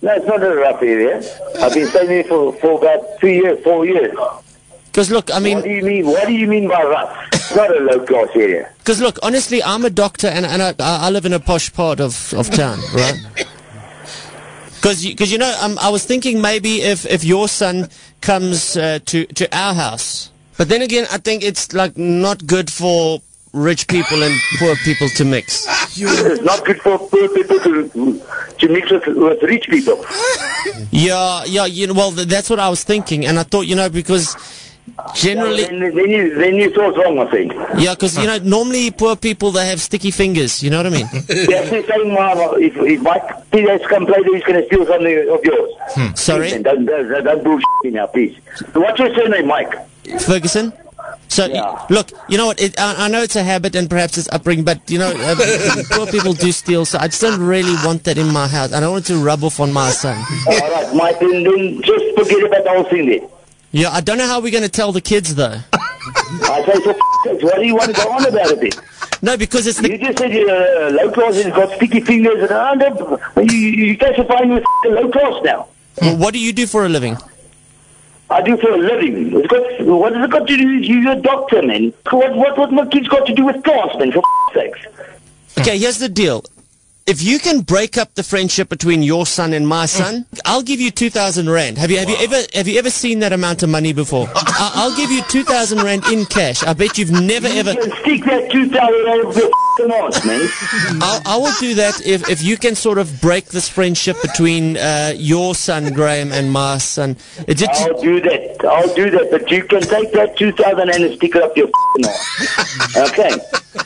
No, it's not a rough area. I've been staying here for, for about two years, four years. Because look, I What mean, do you mean? What do you mean by rough? It's not a low class area. because look, honestly, I'm a doctor and and I, I live in a posh part of of town, [LAUGHS] right? Because you, cause you know, um, I was thinking maybe if, if your son comes uh, to to our house, but then again, I think it's like not good for rich people and poor people to mix. [LAUGHS] It's not good for poor people to, to mix with, with rich people. [LAUGHS] Yeah, yeah, you know, well, th- that's what I was thinking, and I thought, you know, because generally, Then, then, you, then you thought wrong, I think. yeah, because you know, normally poor people they have sticky fingers. You know what I mean? [LAUGHS] That's the same, uh, if, if Mike Peters come play there, he's going to steal something of yours. Sorry, Please, don't, don't, don't bullshit me now, please. So what's your surname, Mike? Ferguson. So Yeah. look, you know what? It, I, I know it's a habit and perhaps it's upbringing, but you know, uh, [LAUGHS] poor people do steal. So I just don't really want that in my house. I don't want it to rub off on my son. All right, Mike, then, then just forget about the whole thing there. Yeah, I don't know how we're going to tell the kids though. [LAUGHS] I say, for f- what do you want to go on about it? No, because it's the You just said uh, low class has got sticky fingers and uh, don't- you, you classifying with low class now. Well, what do you do for a living? I do for a living. It's got, what has it got to do with you? You're a doctor, man. What, what, what my kids got to do with class, man, for f- sakes? Okay, here's the deal. If you can break up the friendship between your son and my son, [LAUGHS] I'll give you 2000 rand. Have you have you ever have you ever seen that amount of money before? [LAUGHS] I, I'll give you 2000 rand in cash. I bet you've never ever You can stick that 2,000 over your f***ing ass, man. [LAUGHS] I'll, I will do that if, if you can sort of break this friendship between uh, your son Graham and my son. It I'll do that. I'll do that. But you can take that 2,000 and stick it up your f***ing ass. Okay?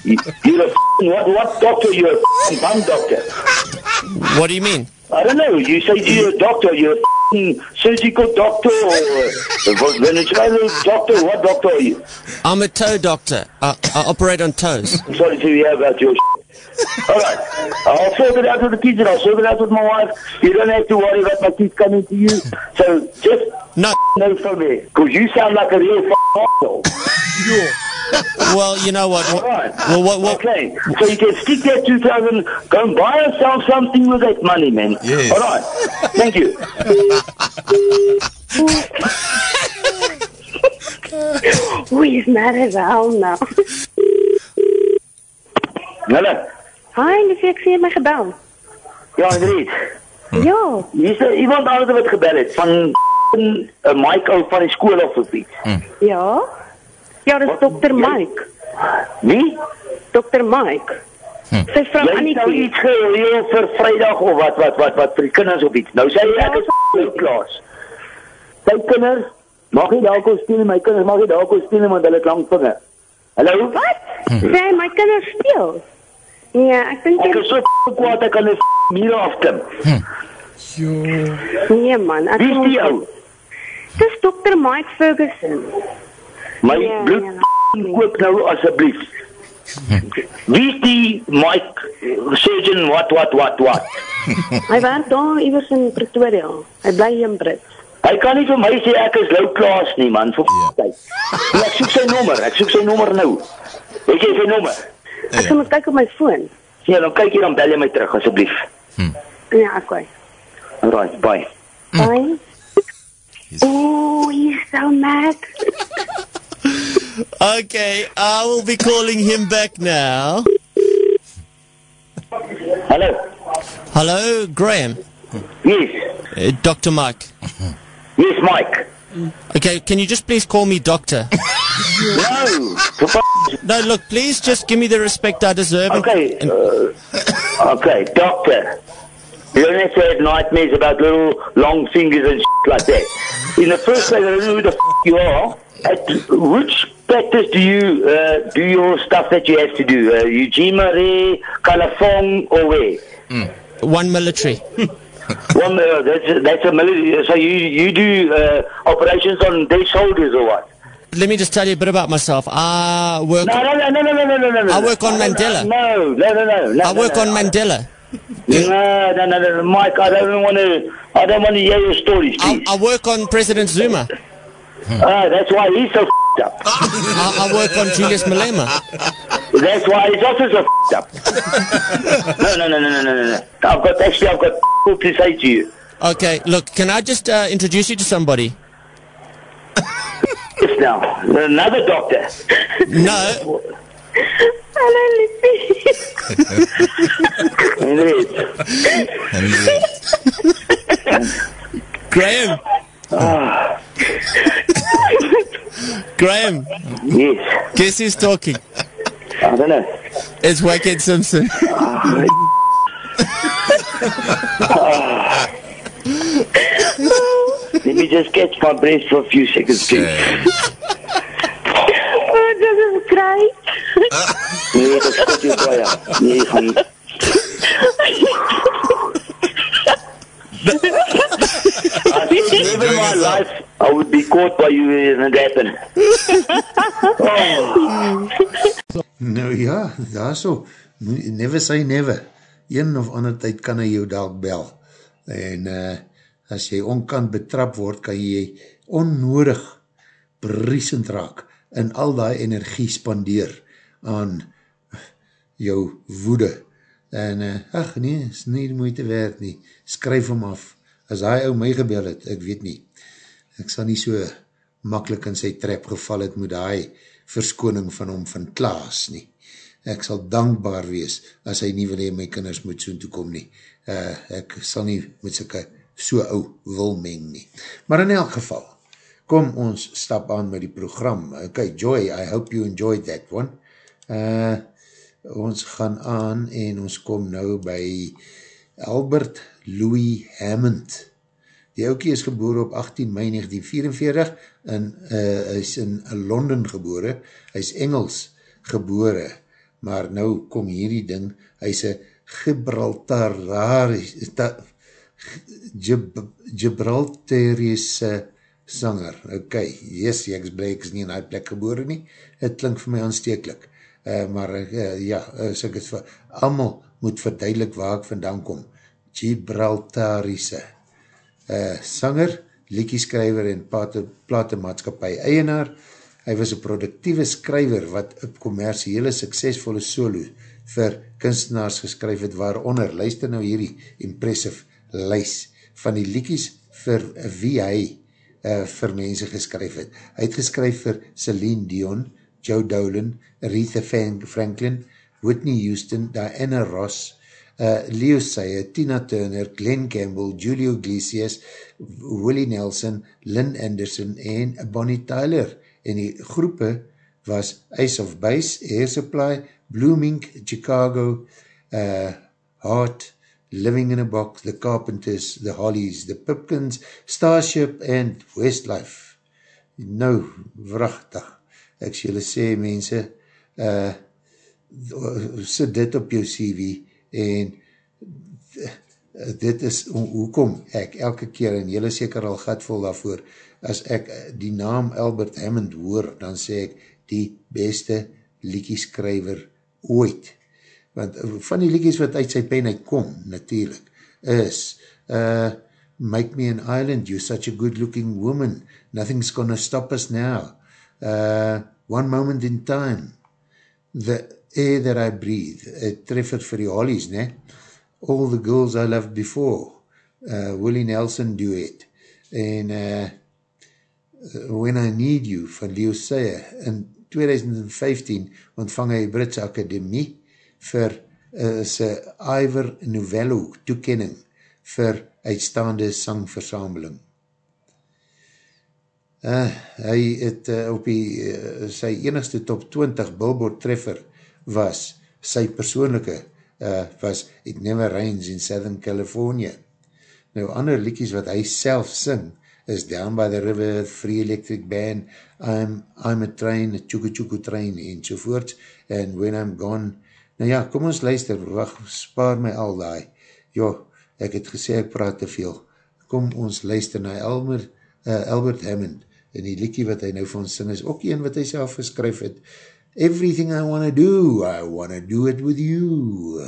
You, you're a what, what doctor? You're a bum doctor. What do you mean? I don't know. You say you're a doctor. You're a f***ing surgical doctor or [LAUGHS] a Venezuelan doctor. What doctor are you? I'm a toe doctor. I, I operate on toes. I'm sorry to hear about your All right. I'll sort it out with the kids and I'll sort it out with my wife. You don't have to worry about my kids coming to you. So just No. know from me. Because you sound like a real f***ing asshole. Well, you know what? All what right. well, what, what, Okay. So you can stick that 2000 go and buy yourself something with that money, man. Yes. All right. Thank you. Oeh, he's mad as hell now. Hallo. Hi, Liefie, ek sien jy het my gebel. Ja, Andries. Hm. Ja, Hier is iemand anders wat gebel het van 'n Mike ou van die skool of of iets. ja. Ja, dis dokter Mike. Wie? Dokter Mike. Sy vrou Jy het nou Annie. iets gereël vir Vrydag of wat wat wat wat vir die kinders op iets. Nou sê jy ek is in klas. Sy kinders mag nie daar kom speel nie, my kinders mag nie daar kom speel nie want hulle het lang vinge. Hallo? Wat? Sê my kinders speel. Ja, ek dink Ek is so kwaad ek kan 'n muur afklim. Nee man, ek Wie is die ou? Dis dokter Mike Ferguson. My Ja, bloed ja. kook nou asseblief. Wie die Mike eh, surgeon wat wat wat wat? Hy werk daar iewers in Pretoria. Hy bly in Brits. Hy kan nie vir my sê ek is low class nie man, vir Ja. tyd. Ja. Ek soek sy nommer, ek soek sy nommer nou. Weet jy sy nommer? Ek gaan moet kyk op my foon. Ja, dan kyk jy dan bel jy my terug asseblief. Ja, ek weet. Alright, bye. Fine. Oh, he's so mad. Okay, I will be calling him back now. Hello. Hello, Graham. Yes. Uh, Dr. Mike. Yes, Mike. Okay, can you just please call me doctor? No. No, look, please just give me the respect I deserve. okay. and- Uh, okay, doctor. You don't have to have nightmares about little long fingers and shit like that. In the first place, I don't know who the f- you are. At which actors do you uh, do your stuff that you have to do? Uh, Eugene Marie, Kalafong, or where? Mm. One military. One, uh, that's, that's a military. So you, you do uh, operations on their shoulders or what? Let me just tell you a bit about myself. I work. No, no, no, no, no, no, no, no. I work on no, Mandela. No, no, no, no. no I work no, no. on Mandela. No, no, no, no, Mike. I don't want to. I don't want to hear your stories. I, I work on President Zuma. [LAUGHS] Ah, that's why he's so f***ed up. [LAUGHS] I, I work on Julius Malema. That's why his office are f***ed up. no, no, no, no, no, no, no, no. I've got actually, I've got to say to you. Okay, look, can I just uh, introduce you to somebody? [LAUGHS] Yes, now another doctor. No, Hallo Liefie. Indeed. Graham. [LAUGHS] Graham, Yes. guess who's talking? I don't know. It's Wackhead Simpson. [LAUGHS] Ah. Let me just catch my breath for a few seconds, please. Oh, dit is kry. Nee, dat is goed, joh, ja. Nee, ik niet. I think in my life I would be caught by you and it happened. Oh, Nou ja, daar so, never say never. Een of ander tyd kan hy jou dalk bel. En uh, as jy onkant betrap word, kan jy onnodig briesend raak en al die energie spandeer aan jou woede. En uh, ach nee, is nie die moeite werd nie. Skryf hom af. as hy ou my gebel het, ek weet nie, ek sal nie so makkelijk in sy trap geval het met hy verskoning van hom van Klaas nie. Ek sal dankbaar wees as hy nie wil hee my kinders moet soen toekom nie. Uh, ek sal nie met syke so ou wil meng nie. Maar in elk geval, kom ons stap aan met die program. Ok, Joy, I hope you enjoyed that one. Uh, ons gaan aan en ons kom nou by Albert Louis Hammond. Die oukie is geboor op 18 mei 1944 en uh, hy is in Londen geboore. Hy is Engels geboore, maar nou kom hierdie ding, hy is een Gibraltararis, Gib, Gibraltariese sanger. Ok, yes, ek is blij, ek is nie in die plek geboore nie. Het klink vir my aansteeklik. Uh, maar uh, ja, as ek het vir, allemaal moet verduidelik waar ek vandaan kom. Gibraltariese uh, sanger, liekieskrijver en platemaatskapie eienaar. Hy was een productieve skryver wat op commerciele suksesvolle solo vir kunstenaars geskryf het waaronder, luister nou hierdie impressive lys van die liekies vir wie hy uh, vir mense geskryf het. Hy het geskryf vir Celine Dion, Joe Dolan, Aretha Franklin, Whitney Houston, Diana Ross, uh, Leo Sayer, Tina Turner, Glenn Campbell, Julio Iglesias, Willie Nelson, Lynn Anderson en Bonnie Tyler. En die groepe was Ace of Base, Air Supply, Blooming, Chicago, uh, Heart, Living in a Box, The Carpenters, The Hollies, The Pipkins, Starship en Westlife. Nou, vrachtig. Ek sê julle sê, mense, uh, sit dit op jou CV en dit is, hoekom ek elke keer, en julle seker al gatvol daarvoor, as ek die naam Albert Hammond hoor, dan sê ek die beste liekieskrijver ooit. Want van die liekies wat uit sy pen uitkom, natuurlijk, is uh, Make Me an Island, You're Such a Good Looking Woman, Nothing's Gonna Stop Us Now, uh, One Moment in Time, The Air That I Breathe, het treffer vir die hollies, ne? All the Girls I Loved Before, uh, Willie Nelson duet, en uh, When I Need You van Leo Sayer. In 2015 ontvang hy Britse Akademie vir uh, sy Ivor Novello toekenning vir uitstaande sangversameling. Uh, hy het uh, op die, uh, sy enigste top 20 billboard treffer was sy persoonlijke uh, was It Never Rains in Southern California. Nou, ander liekies wat hy self sing, is Down by the River, Free Electric Band, I'm, I'm a Train, a Chuku Chuku Train, en sovoorts, and When I'm Gone. Nou ja, kom ons luister, wacht, spaar my al die. Jo, ek het gesê, ek praat te veel. Kom ons luister na Elmer, uh, Albert Hammond, en die liekie wat hy nou ons sing, is ook een wat hy self geskryf het. Everything I wanna do, I wanna do it with you.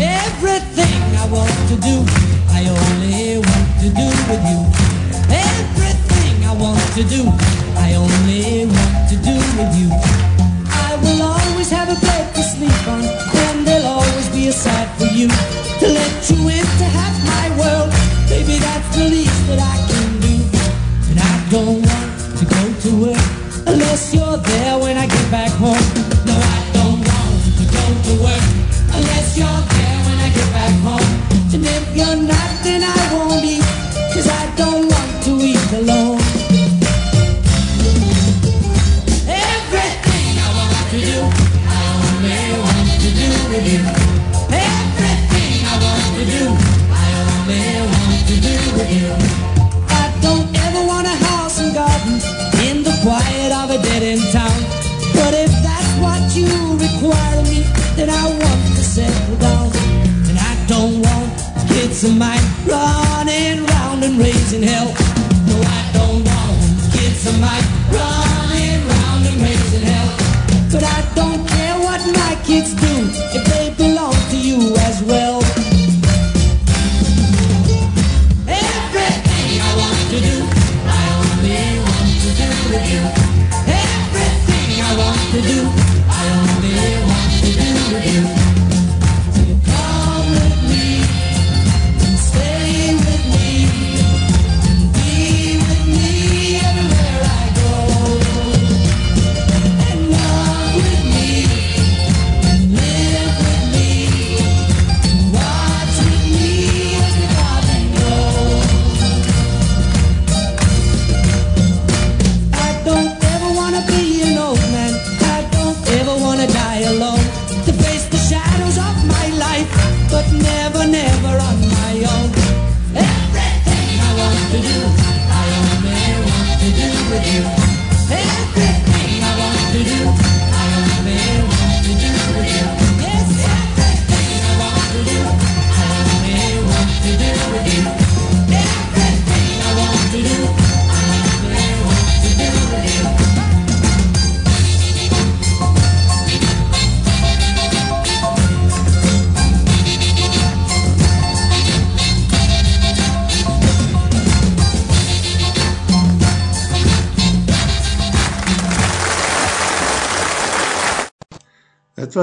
Everything I want to do, I only want to do with you. Everything I want to do, I only want to do with you. I will always have a bed to sleep on, and there'll always be a side for you to let you in to half my world. Baby, that's the least that I can do. And I don't want to go to work unless you're there when I get back home. No, I don't want to go to work unless you're there when I get back home. And if you're not, then I won't eat, cause I don't want to eat alone. Kids of mine running round and raising hell. No, I don't want kids of mine running round and raising hell. But I don't care what my kids do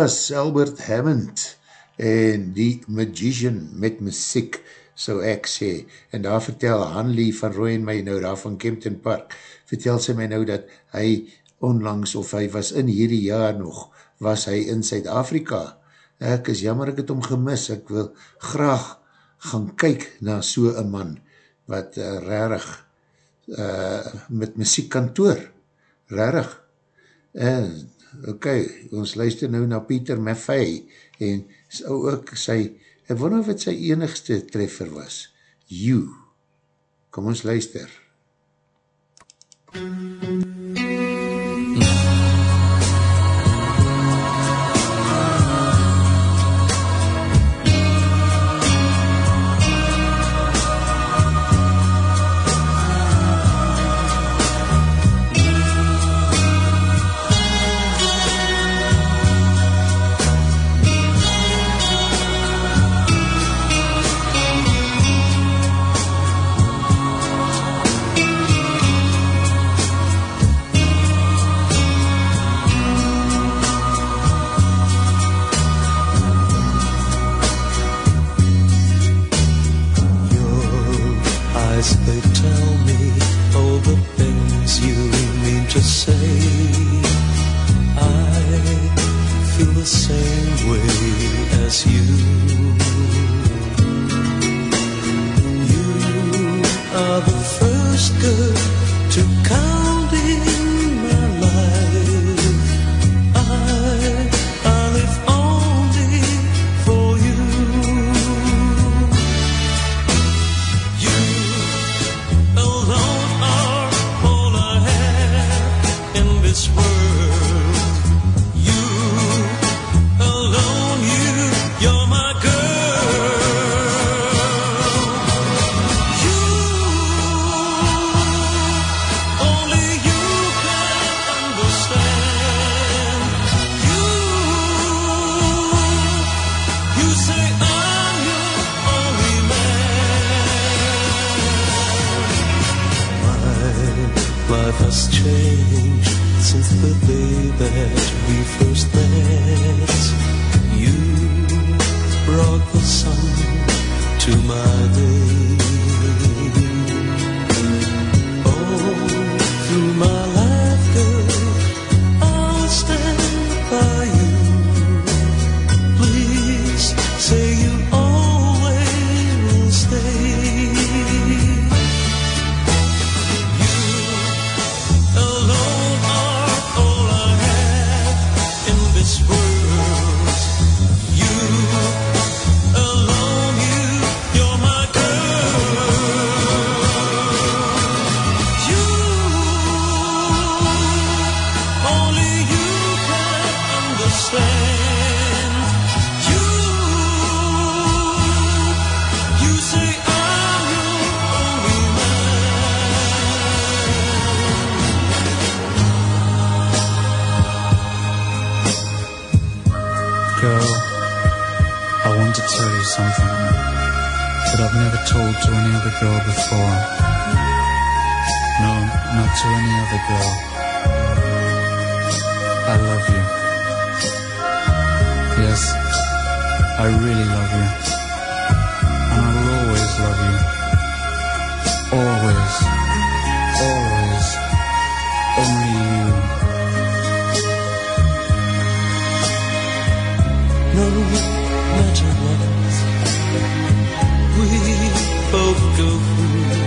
was Albert Hammond en die magician met muziek, so ek sê. En daar vertel Hanley van Roy en my nou daar van Kempton Park, vertel sy my nou dat hy onlangs, of hy was in hierdie jaar nog, was hy in Suid-Afrika. Ek is jammer ek het om gemis, ek wil graag gaan kyk na so een man, wat uh, rarig uh, met muziek kantoor, rarig. En, ok, ons luister nou na Pieter Maffei, en sou ook sy, ek wonder of het sy enigste treffer was, You. Kom ons luister. Your Always. Always. Only you. No matter what we both go through,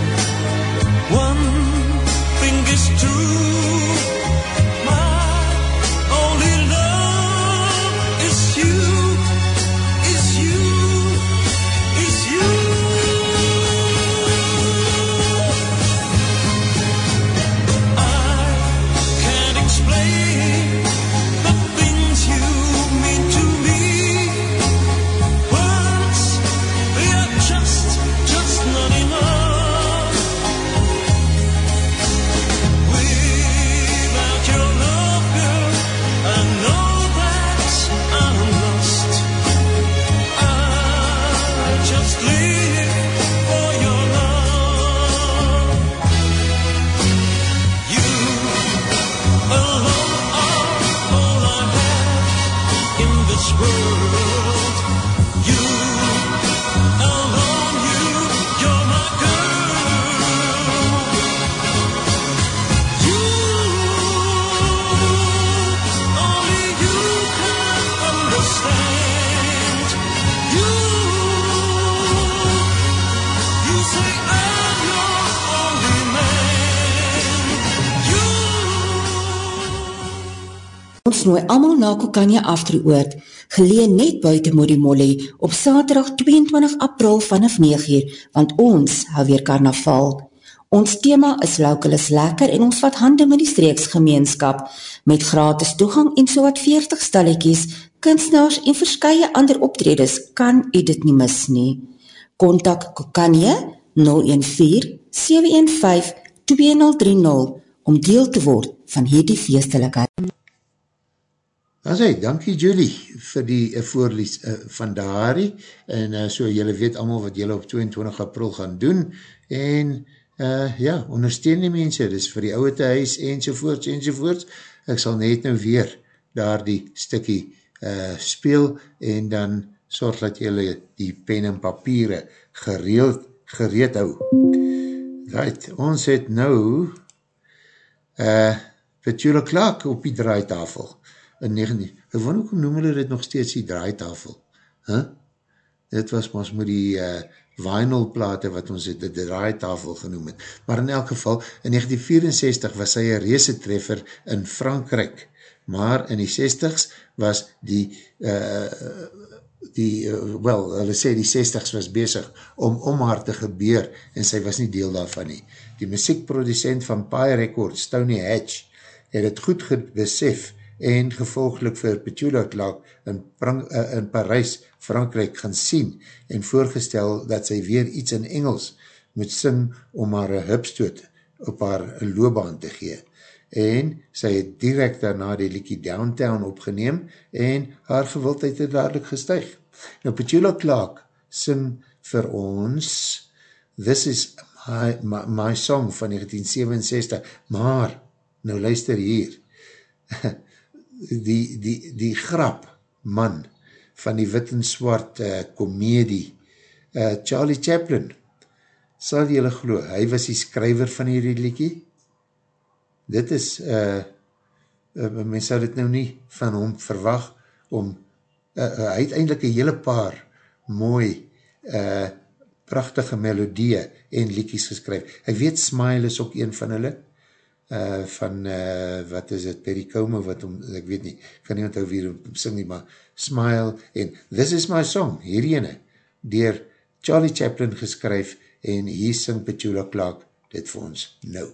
nooi allemaal na Kokanya Afteroord, geleen net buiten Modimolly, op saterdag 22 april vanaf 9 uur, want ons hou weer carnaval. Ons thema is Local is lekker en ons vat hande met die streeksgemeenskap, met gratis toegang en so wat 40 stalletjies, kunstenaars en verskye ander optredes, kan u dit nie mis nie. Contact Kokanye 014-715-2030 om deel te word van hierdie feestelikheid. As hy, dankie Julie vir die uh, voorlies uh, van daarie. En uh, so jylle weet allemaal wat jylle op 22 april gaan doen. En uh, ja, ondersteun die mense, dis vir die ouwe te huis enzovoorts enzovoorts, ek sal net nou weer daar die stikkie uh, speel en dan sorg dat jylle die pen en papiere gereeld, gereed hou. Right, ons het nou uh, Petula Clark op die draaitafel in 19, ek wonder hoe noem hulle dit nog steeds die draaitafel, huh? dit was ons met die uh, vinylplate wat ons het, die draaitafel genoem het, maar in elk geval, in 1964 was hy een reese treffer in Frankrijk, maar in die 60s was die uh, die, uh, wel, hulle sê die 60s was bezig om om haar te gebeur en sy was nie deel daarvan nie. Die muziekproducent van Pie Records, Tony Hatch, het het goed besef en gevolglik vir Petula Clark in, Prang, uh, in Parijs, Frankrijk gaan sien en voorgestel dat sy weer iets in Engels moet sing om haar hupstoot op haar loopbaan te gee. En sy het direct daarna die liekie Downtown opgeneem en haar gewildheid het dadelijk gestuig. Nou Petula Clark sing vir ons This is my, my, my song van 1967, maar nou luister hier [LAUGHS] die, die, die grap man van die wit en zwart uh, komedie, uh, Charlie Chaplin, sal jylle glo, hy was die skryver van die liedjie, dit is, uh, uh, mens sal dit nou nie van hom verwag, om, uh, uh, hy het eindelijk een hele paar mooi, uh, prachtige melodie en liedjies geskryf. Hy weet Smile is ook een van hulle, uh, van, uh, wat is het, Perry Como, wat om, ek weet nie, kan nie onthou wie om sing nie, maar Smile, en This is my song, hierdie ene, dier Charlie Chaplin geskryf, en hier sing Petula Clark dit vir ons nou.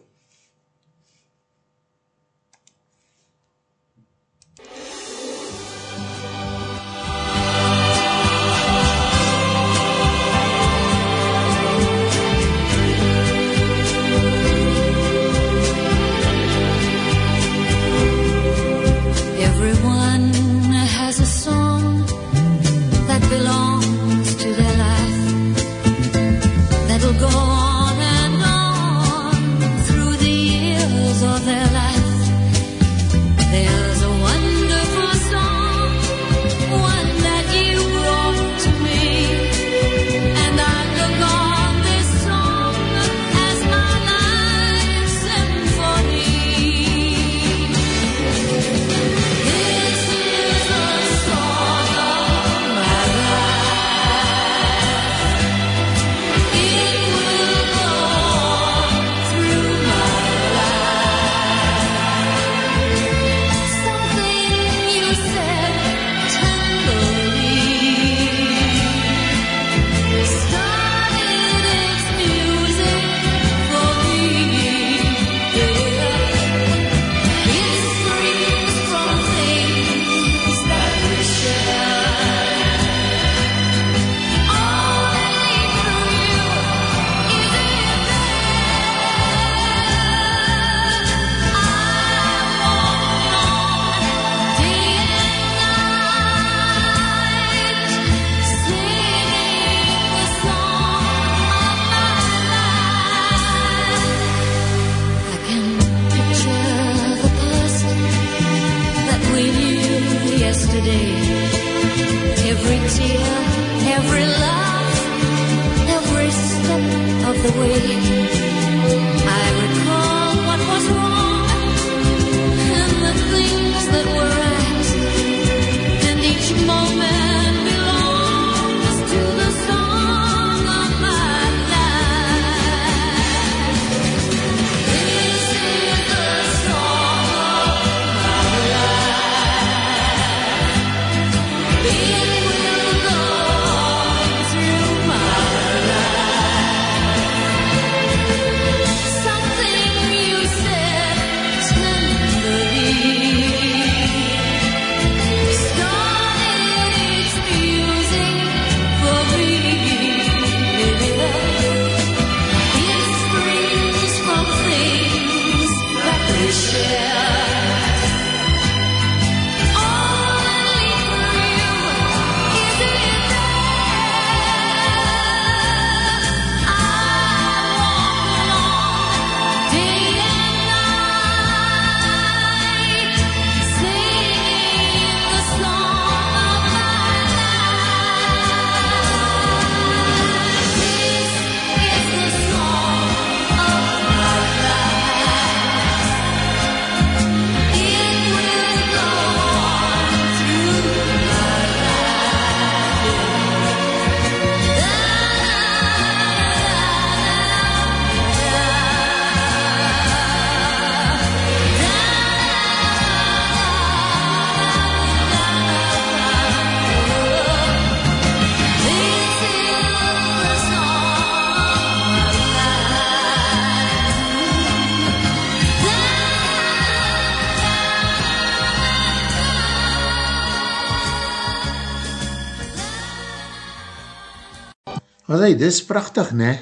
Allee, dit is prachtig, ne?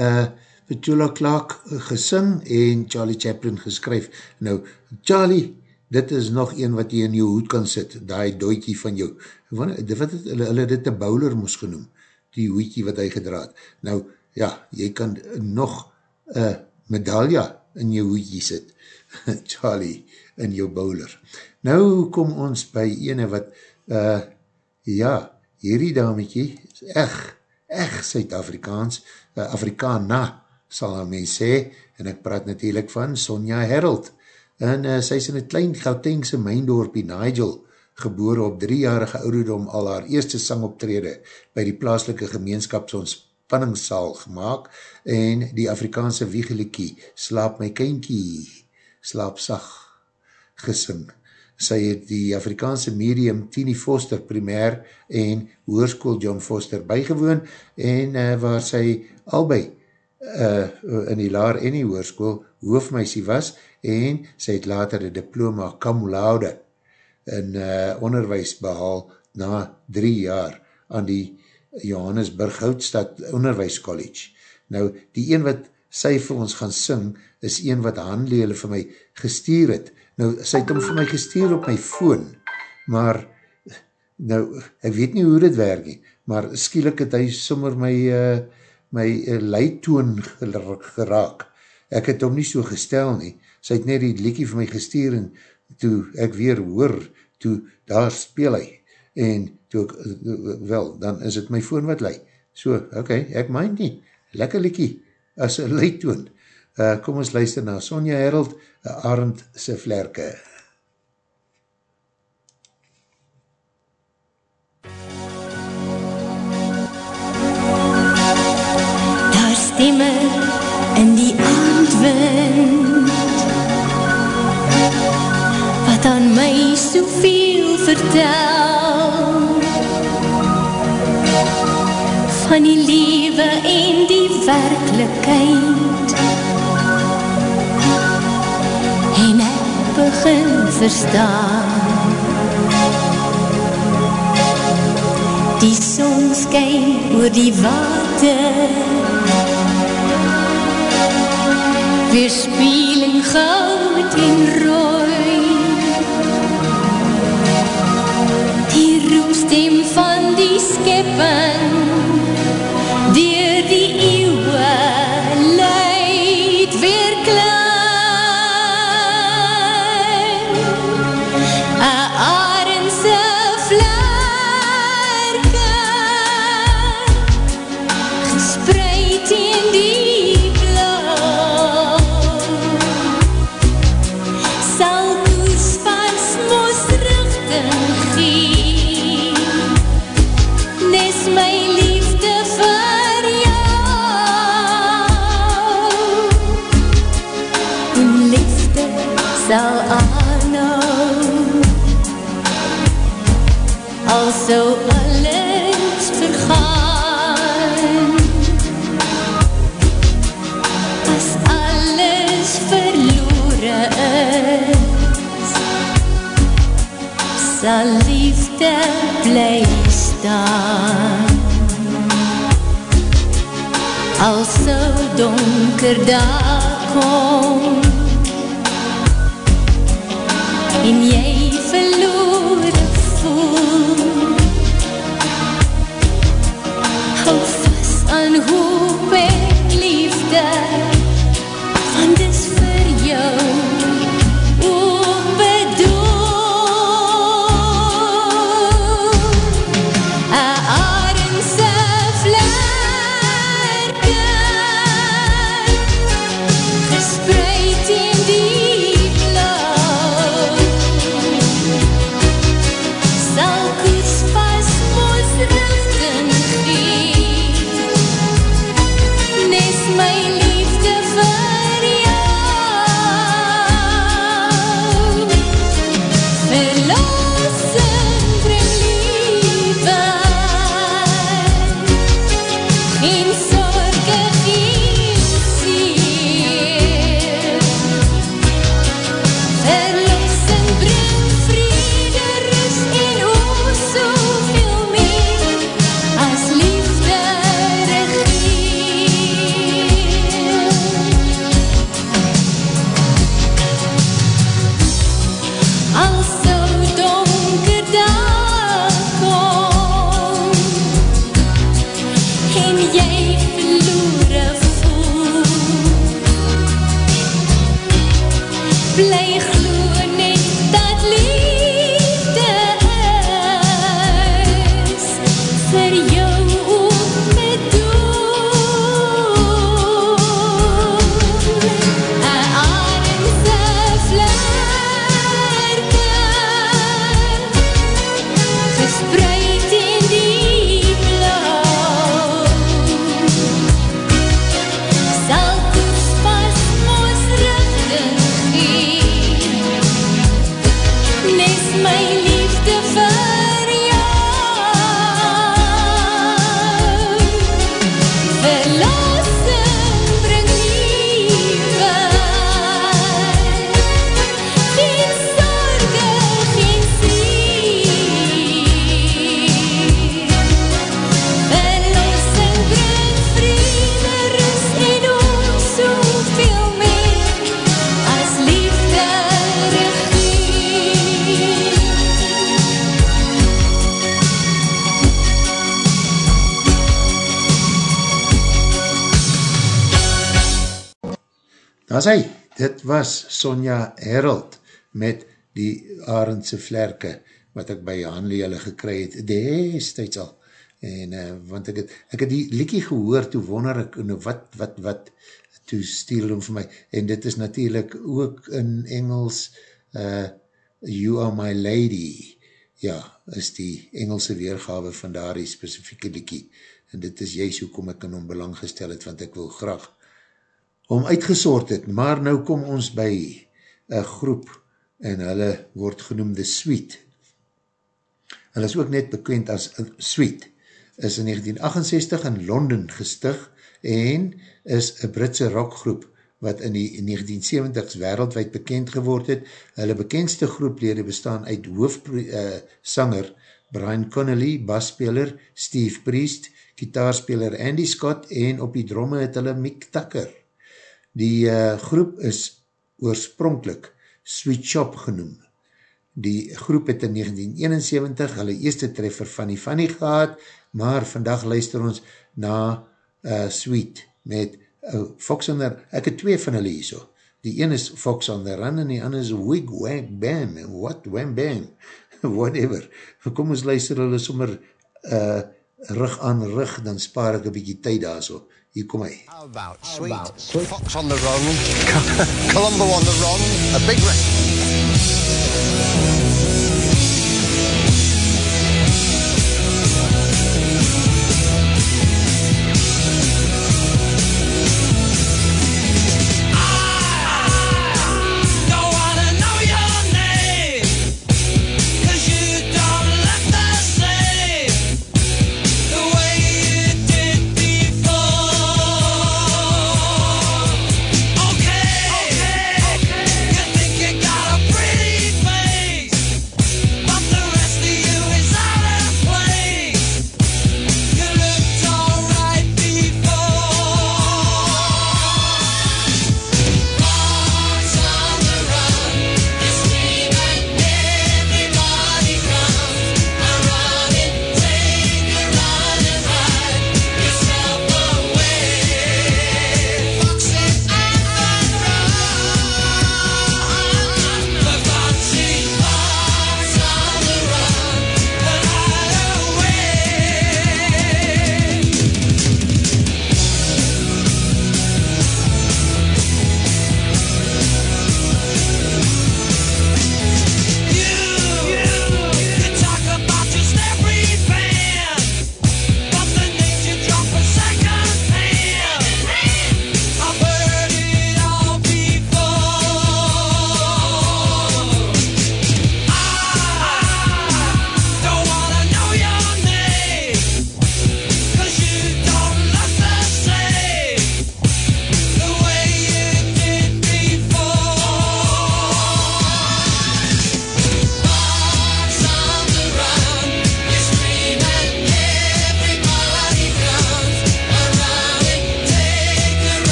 Uh, Petula Clark gesing en Charlie Chaplin geskryf. Nou, Charlie, dit is nog een wat jy in jou hoed kan sit, die doikie van jou. Wat, het, hulle, hulle dit de bowler moes genoem, die hoedkie wat hy gedraad. Nou, ja, jy kan nog uh, medalja in jou hoedkie sit, [LAUGHS] Charlie, in jou bowler. Nou kom ons by ene wat, uh, ja, hierdie dametjie, echt, echt Suid-Afrikaans, uh, Afrikana, sal hy mens sê, en ek praat natuurlijk van Sonja Herald, en uh, sy is in een klein Gautengse myndorpie Nigel, geboor op driejarige ouderdom al haar eerste sangoptrede by die plaaslike gemeenskapsontspanningssaal gemaakt, en die Afrikaanse wiegelikie, Slaap my kynkie, Slaap sag, gesing. Sy het die Afrikaanse medium Tini Foster primair en hoerskoel John Foster bygewoon, en uh, waar sy albei uh, in die laar en die hoerskoel hoofmeisie was en sy het later die diploma cum laude in uh, onderwijs behaal na drie jaar aan die Johannesburg Houtstad Onderwijs College. Nou, die een wat sy vir ons gaan sing, is een wat Hanlele vir my gestuur het. Nou, sy het hom vir my gestuur op my phone, maar nou, ek weet nie hoe dit werk nie, maar skielik het hy sommer my uh, my uh, leidtoon geraak. Ek het hom nie so gestel nie. Sy het net die liekie vir my gestuur en toe ek weer hoor, toe daar speel hy. En toe ek, uh, wel, dan is het my foon wat lei. So, ok, ek mind nie. Lekker liekie, as een leidtoon. Uh, kom ons luister na Sonja Herald, uh, Arend se vlerke. Daar stemme in die aandwind Wat aan my soveel vertel. Van die lewe en die werkelijkheid verstaan. Die son skyn oor die water. Weerspieling goud en rooi sal aanhou Al sou alles vergaan As alles verloore is Sal liefde bly staan. Al sou donker daar kom En jy verloore voel. Hou vast aan hoop Sonja Herold met die Arendse vlerke wat ek by Hanley hulle gekry het, destijds al. En, uh, want ek het, ek het die liekie gehoor, toe wonder ek, nou wat, wat, wat, toe stiel hom vir my, en dit is natuurlijk ook in Engels, uh, You Are My Lady, ja, is die Engelse weergawe van daar die specifieke liekie, en dit is juist hoekom ek in hom belang gestel het, want ek wil graag om uitgesoort het, maar nou kom ons by een groep en hulle word genoem The Sweet. Hulle is ook net bekend as Sweet, is in 1968 in Londen gestig en is een Britse rockgroep wat in die 1970s wereldwijd bekend geword het. Hulle bekendste groeplede bestaan uit hoofdsanger uh, Brian Connolly, basspeler Steve Priest, gitaarspeler Andy Scott en op die dromme het hulle Mick Tucker. Die uh, groep is oorspronkelijk Sweet Shop genoem. Die groep het in 1971 hulle eerste treffer die Fanny gehad, maar vandag luister ons na uh, Sweet met uh, Fox on the, ek het twee van hulle hier so. Die een is Fox on the Run en die ander is Wig Wag Bam, what wham bam, [LAUGHS] whatever. Kom ons luister hulle sommer uh, rug aan rug, dan spaar ek een bykie tyd daar so. Hier kom hy. How about sweet, about sweet fox on the run, [LAUGHS] Columbo on the run, a big wreck.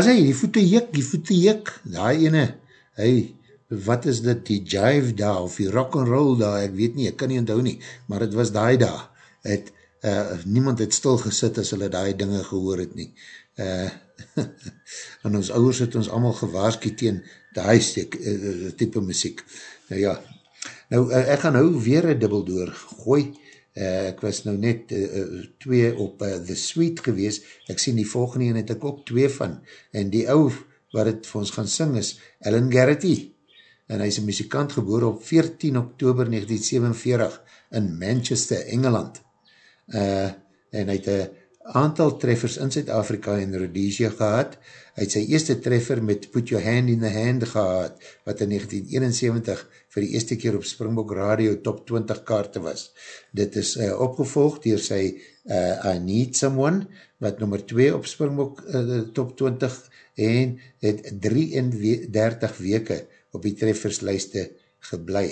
As hy, die voete jik, die voete jik, die ene, hy, wat is dit, die jive daar, of die rock and roll daar, ek weet nie, ek kan nie onthou nie, maar het was die daar, het, uh, niemand het stil gesit as hulle die dinge gehoor het nie. Uh, [LAUGHS] en ons ouders het ons allemaal gewaarski teen die stek, uh, type muziek. Nou ja, nou, uh, ek gaan nou weer een dubbel door gooi, uh, ek was nou net uh, twee op uh, The Sweet gewees, ek sien die volgende en het ek ook twee van, en die ou wat het vir ons gaan sing is Ellen Garrity, en hy is een muzikant geboor op 14 oktober 1947 in Manchester, Engeland. Uh, en hy het een aantal treffers in Zuid-Afrika en Rhodesia gehad. Hy het sy eerste treffer met Put Your Hand in the Hand gehad, wat in 1971 vir die eerste keer op Springbok Radio top 20 kaarte was. Dit is uh, opgevolgd dier sy uh, I Need Someone, wat nummer 2 op Springbok uh, top 20 en het 33 weke op die trefferslijste geblei.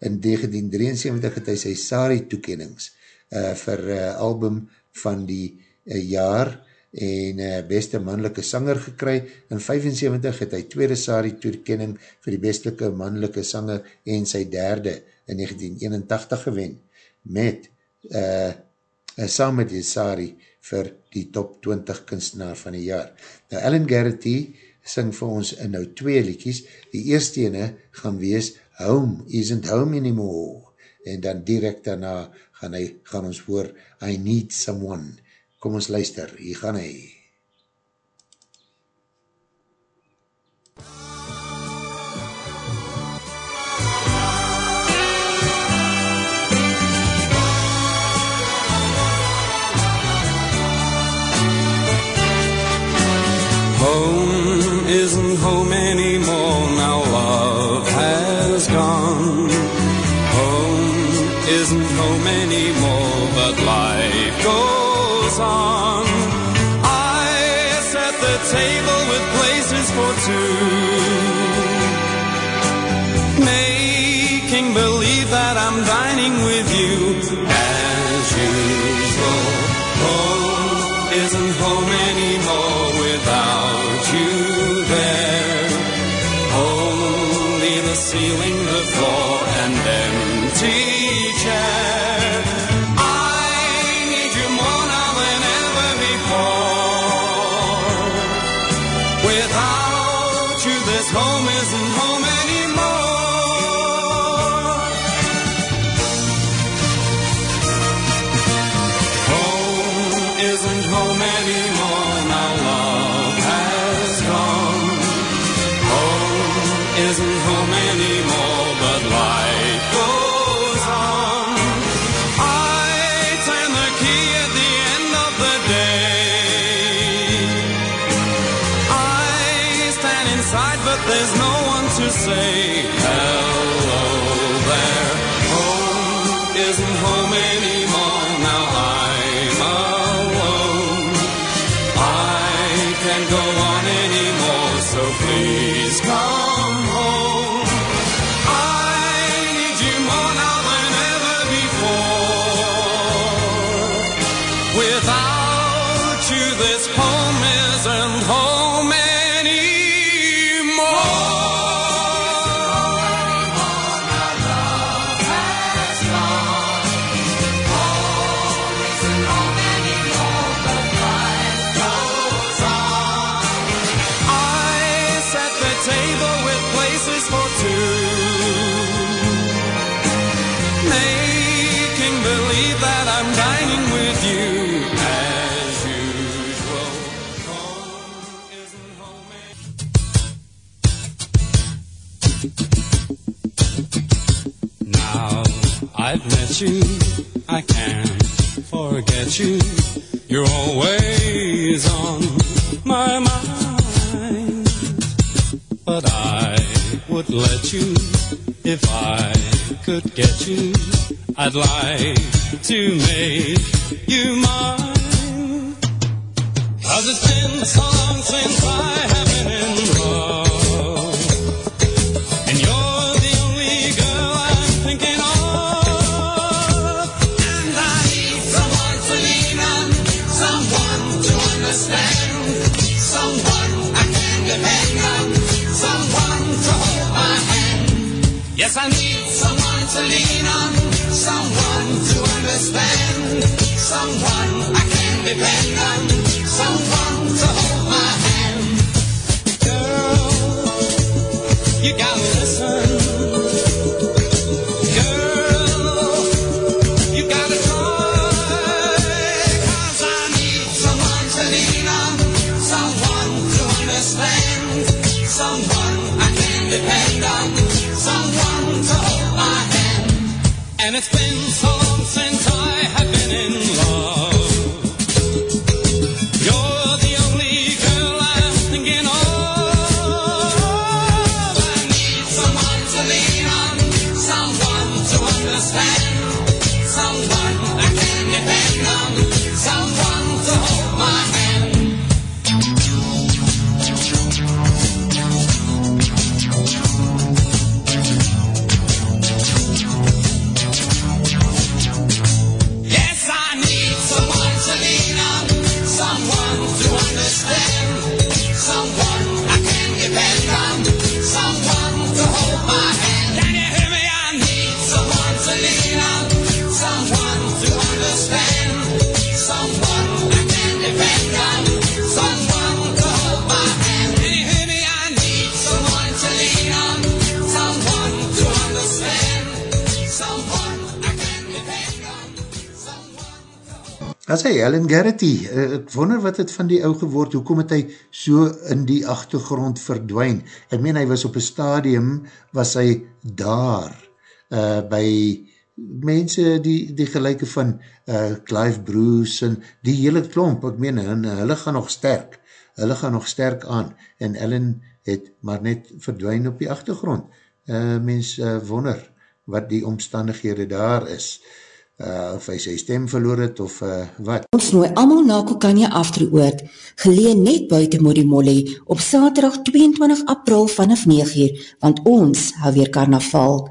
In 1973 het hy sy Sari toekennings uh, vir uh, album van die jaar en uh, beste mannelike sanger gekry. In 75 het hy tweede Sari toekenning vir die bestelike mannelike sanger en sy derde in 1981 gewen met uh, saam met die Sari vir die top 20 kunstenaar van die jaar. Nou, Ellen Garrity sing vir ons in nou twee liedjies. Die eerste ene gaan wees Home Isn't Home Anymore en dan direct daarna gaan, hy, gaan ons hoor I Need Someone. Kom ons luister, hier gaan hy. Home isn't home anymore forget you. You're always on my mind. But I would let you if I could get you. I'd like to make you mine. Cause it's been so long since I have been in to lean on, someone to understand, someone I can depend on, As hy, Helen Garrity, uh, ek wonder wat het van die ou geword, hoekom het hy so in die achtergrond verdwijn? Ek meen, hy was op een stadium, was hy daar, uh, by mense die, die gelijke van uh, Clive Bruce en die hele klomp, ek meen, en, hulle gaan nog sterk, hulle gaan nog sterk aan, en Ellen het maar net verdwijn op die achtergrond. Uh, mens uh, wonder wat die omstandighede daar is. Uh, of hy sy stem verloor het, of uh, wat. Ons nooi allemaal na Kokanya Afteroord, gelee net buiten Modimolle, op saterdag 22 april vanaf 9 uur, want ons hou weer carnaval.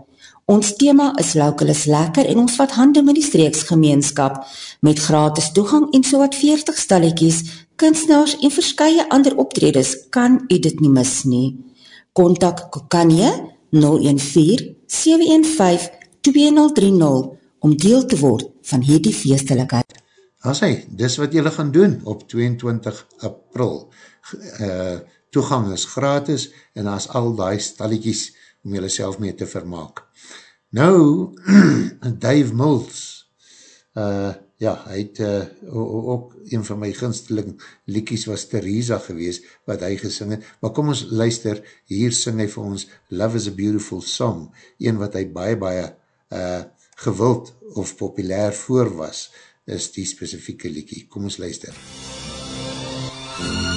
Ons thema is Local is lekker en ons vat hande met die streeksgemeenskap, met gratis toegang en so wat 40 stalletjies, kunstenaars en verskye ander optredes, kan u dit nie mis nie. Contact Kokanya 014-715-2030 om deel te word van hierdie feestelikheid. As hy, dis wat jylle gaan doen op 22 april. Uh, toegang is gratis en as al die stalletjies om jylle self mee te vermaak. Nou, [CLEARS THROAT] Dave Mills, uh, ja, hy het uh, ook een van my ginsteling liekies was Theresa gewees, wat hy gesing het, maar kom ons luister, hier sing hy vir ons Love is a Beautiful Song, een wat hy baie, baie uh, gewild of populair voor was, is die specifieke liekie. Kom ons luister. Love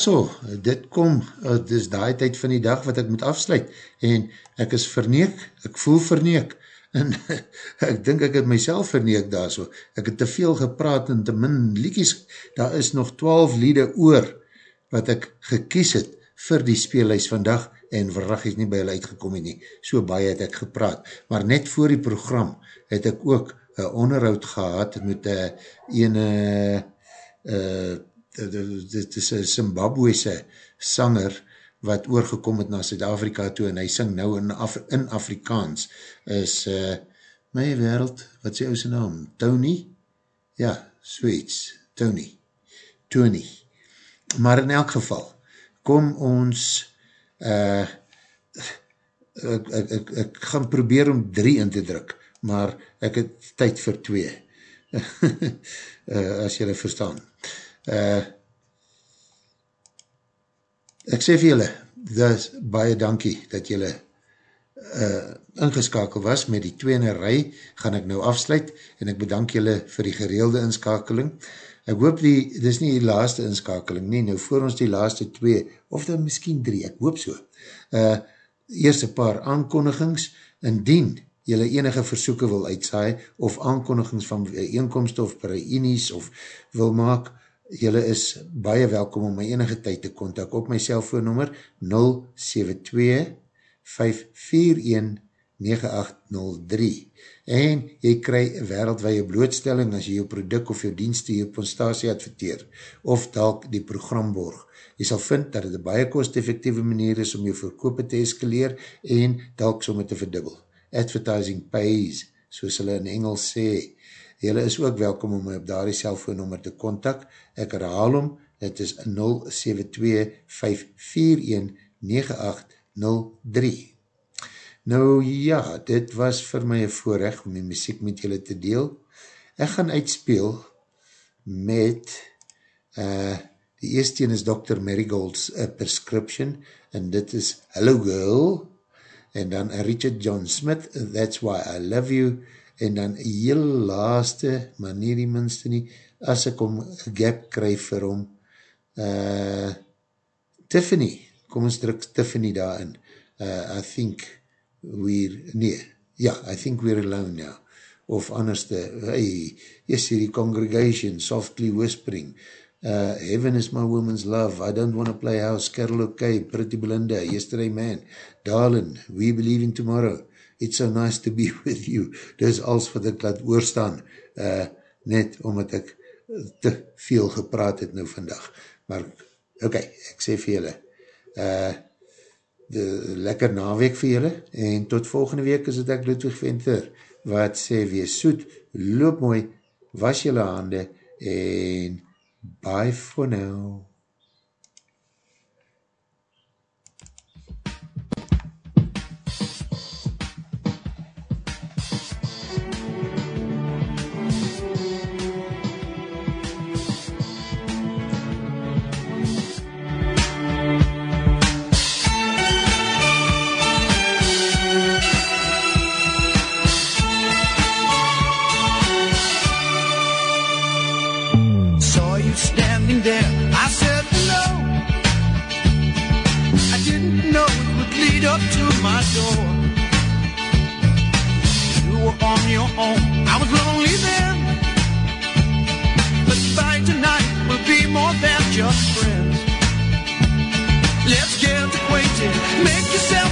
so, dit kom, uh, dit is die tyd van die dag wat ek moet afsluit, en ek is verneek, ek voel verneek, [LAUGHS] en ek dink ek het myself verneek daar so, ek het te veel gepraat en te min liekies, daar is nog 12 liede oor, wat ek gekies het vir die speelhuis vandag, en verrag is nie by hulle uitgekom nie, so baie het ek gepraat, maar net voor die program het ek ook een onderhoud gehad met uh, ene uh, dit is een Zimbabwese sanger wat oorgekom het na Zuid-Afrika toe en hy sing nou in, Af in Afrikaans is uh, my wereld, wat sê ou sy naam? Tony? Ja, zoiets, Tony. Tony. Maar in elk geval, kom ons uh, ek, ek, ek, ek gaan probeer om drie in te druk, maar ek het tyd vir twee. uh, [LAUGHS] as jylle verstaan. Uh, ek sê vir julle, dis baie dankie dat julle uh, ingeskakel was met die tweene rij, gaan ek nou afsluit en ek bedank julle vir die gereelde inskakeling. Ek hoop die, dis nie die laaste inskakeling nie, nou voor ons die laaste twee, of dan miskien drie, ek hoop so. Uh, eerst een paar aankondigings, indien jylle enige versoeken wil uitsaai, of aankondigings van eenkomst of reunies of wil maak, jylle is baie welkom om my enige tyd te kontak op my cellfoonnummer 072-541-9803 en jy kry wereldwee blootstelling as jy jou product of jou dienste hier op ons stasie adverteer of dalk die program borg. Jy sal vind dat het een baie kost-effectieve manier is om jou verkoop te eskaleer en dalk somme te verdubbel. Advertising pays, soos hulle in Engels sê. Julle is ook welkom om my op daar die cellfoonnummer te kontak. Ek herhaal om, het is 072-541-9803. Nou ja, dit was vir my een voorrecht om die muziek met julle te deel. Ek gaan uitspeel met uh, die eerste is Dr. Marigold's uh, Prescription en dit is Hello Girl en dan Richard John Smith, That's Why I Love You en dan heel laaste, maar nie die minste nie, as ek om gap kry vir hom, uh, Tiffany, kom ons druk Tiffany daarin, uh, I think we're, nee, ja, I think we're alone now, of anderste, hey, yes, die congregation, softly whispering, uh, heaven is my woman's love, I don't want to play house, Carol okay, Pretty Belinda, yesterday man, darling, we believe in tomorrow, it's so nice to be [LAUGHS] with you, dis als wat ek laat oorstaan, uh, net omdat ek te veel gepraat het nou vandag, maar, ok, ek sê vir julle, uh, de lekker naweek vir julle, en tot volgende week is het ek Ludwig Venter, wat sê, wees soet, loop mooi, was julle hande, en bye for now. Yourself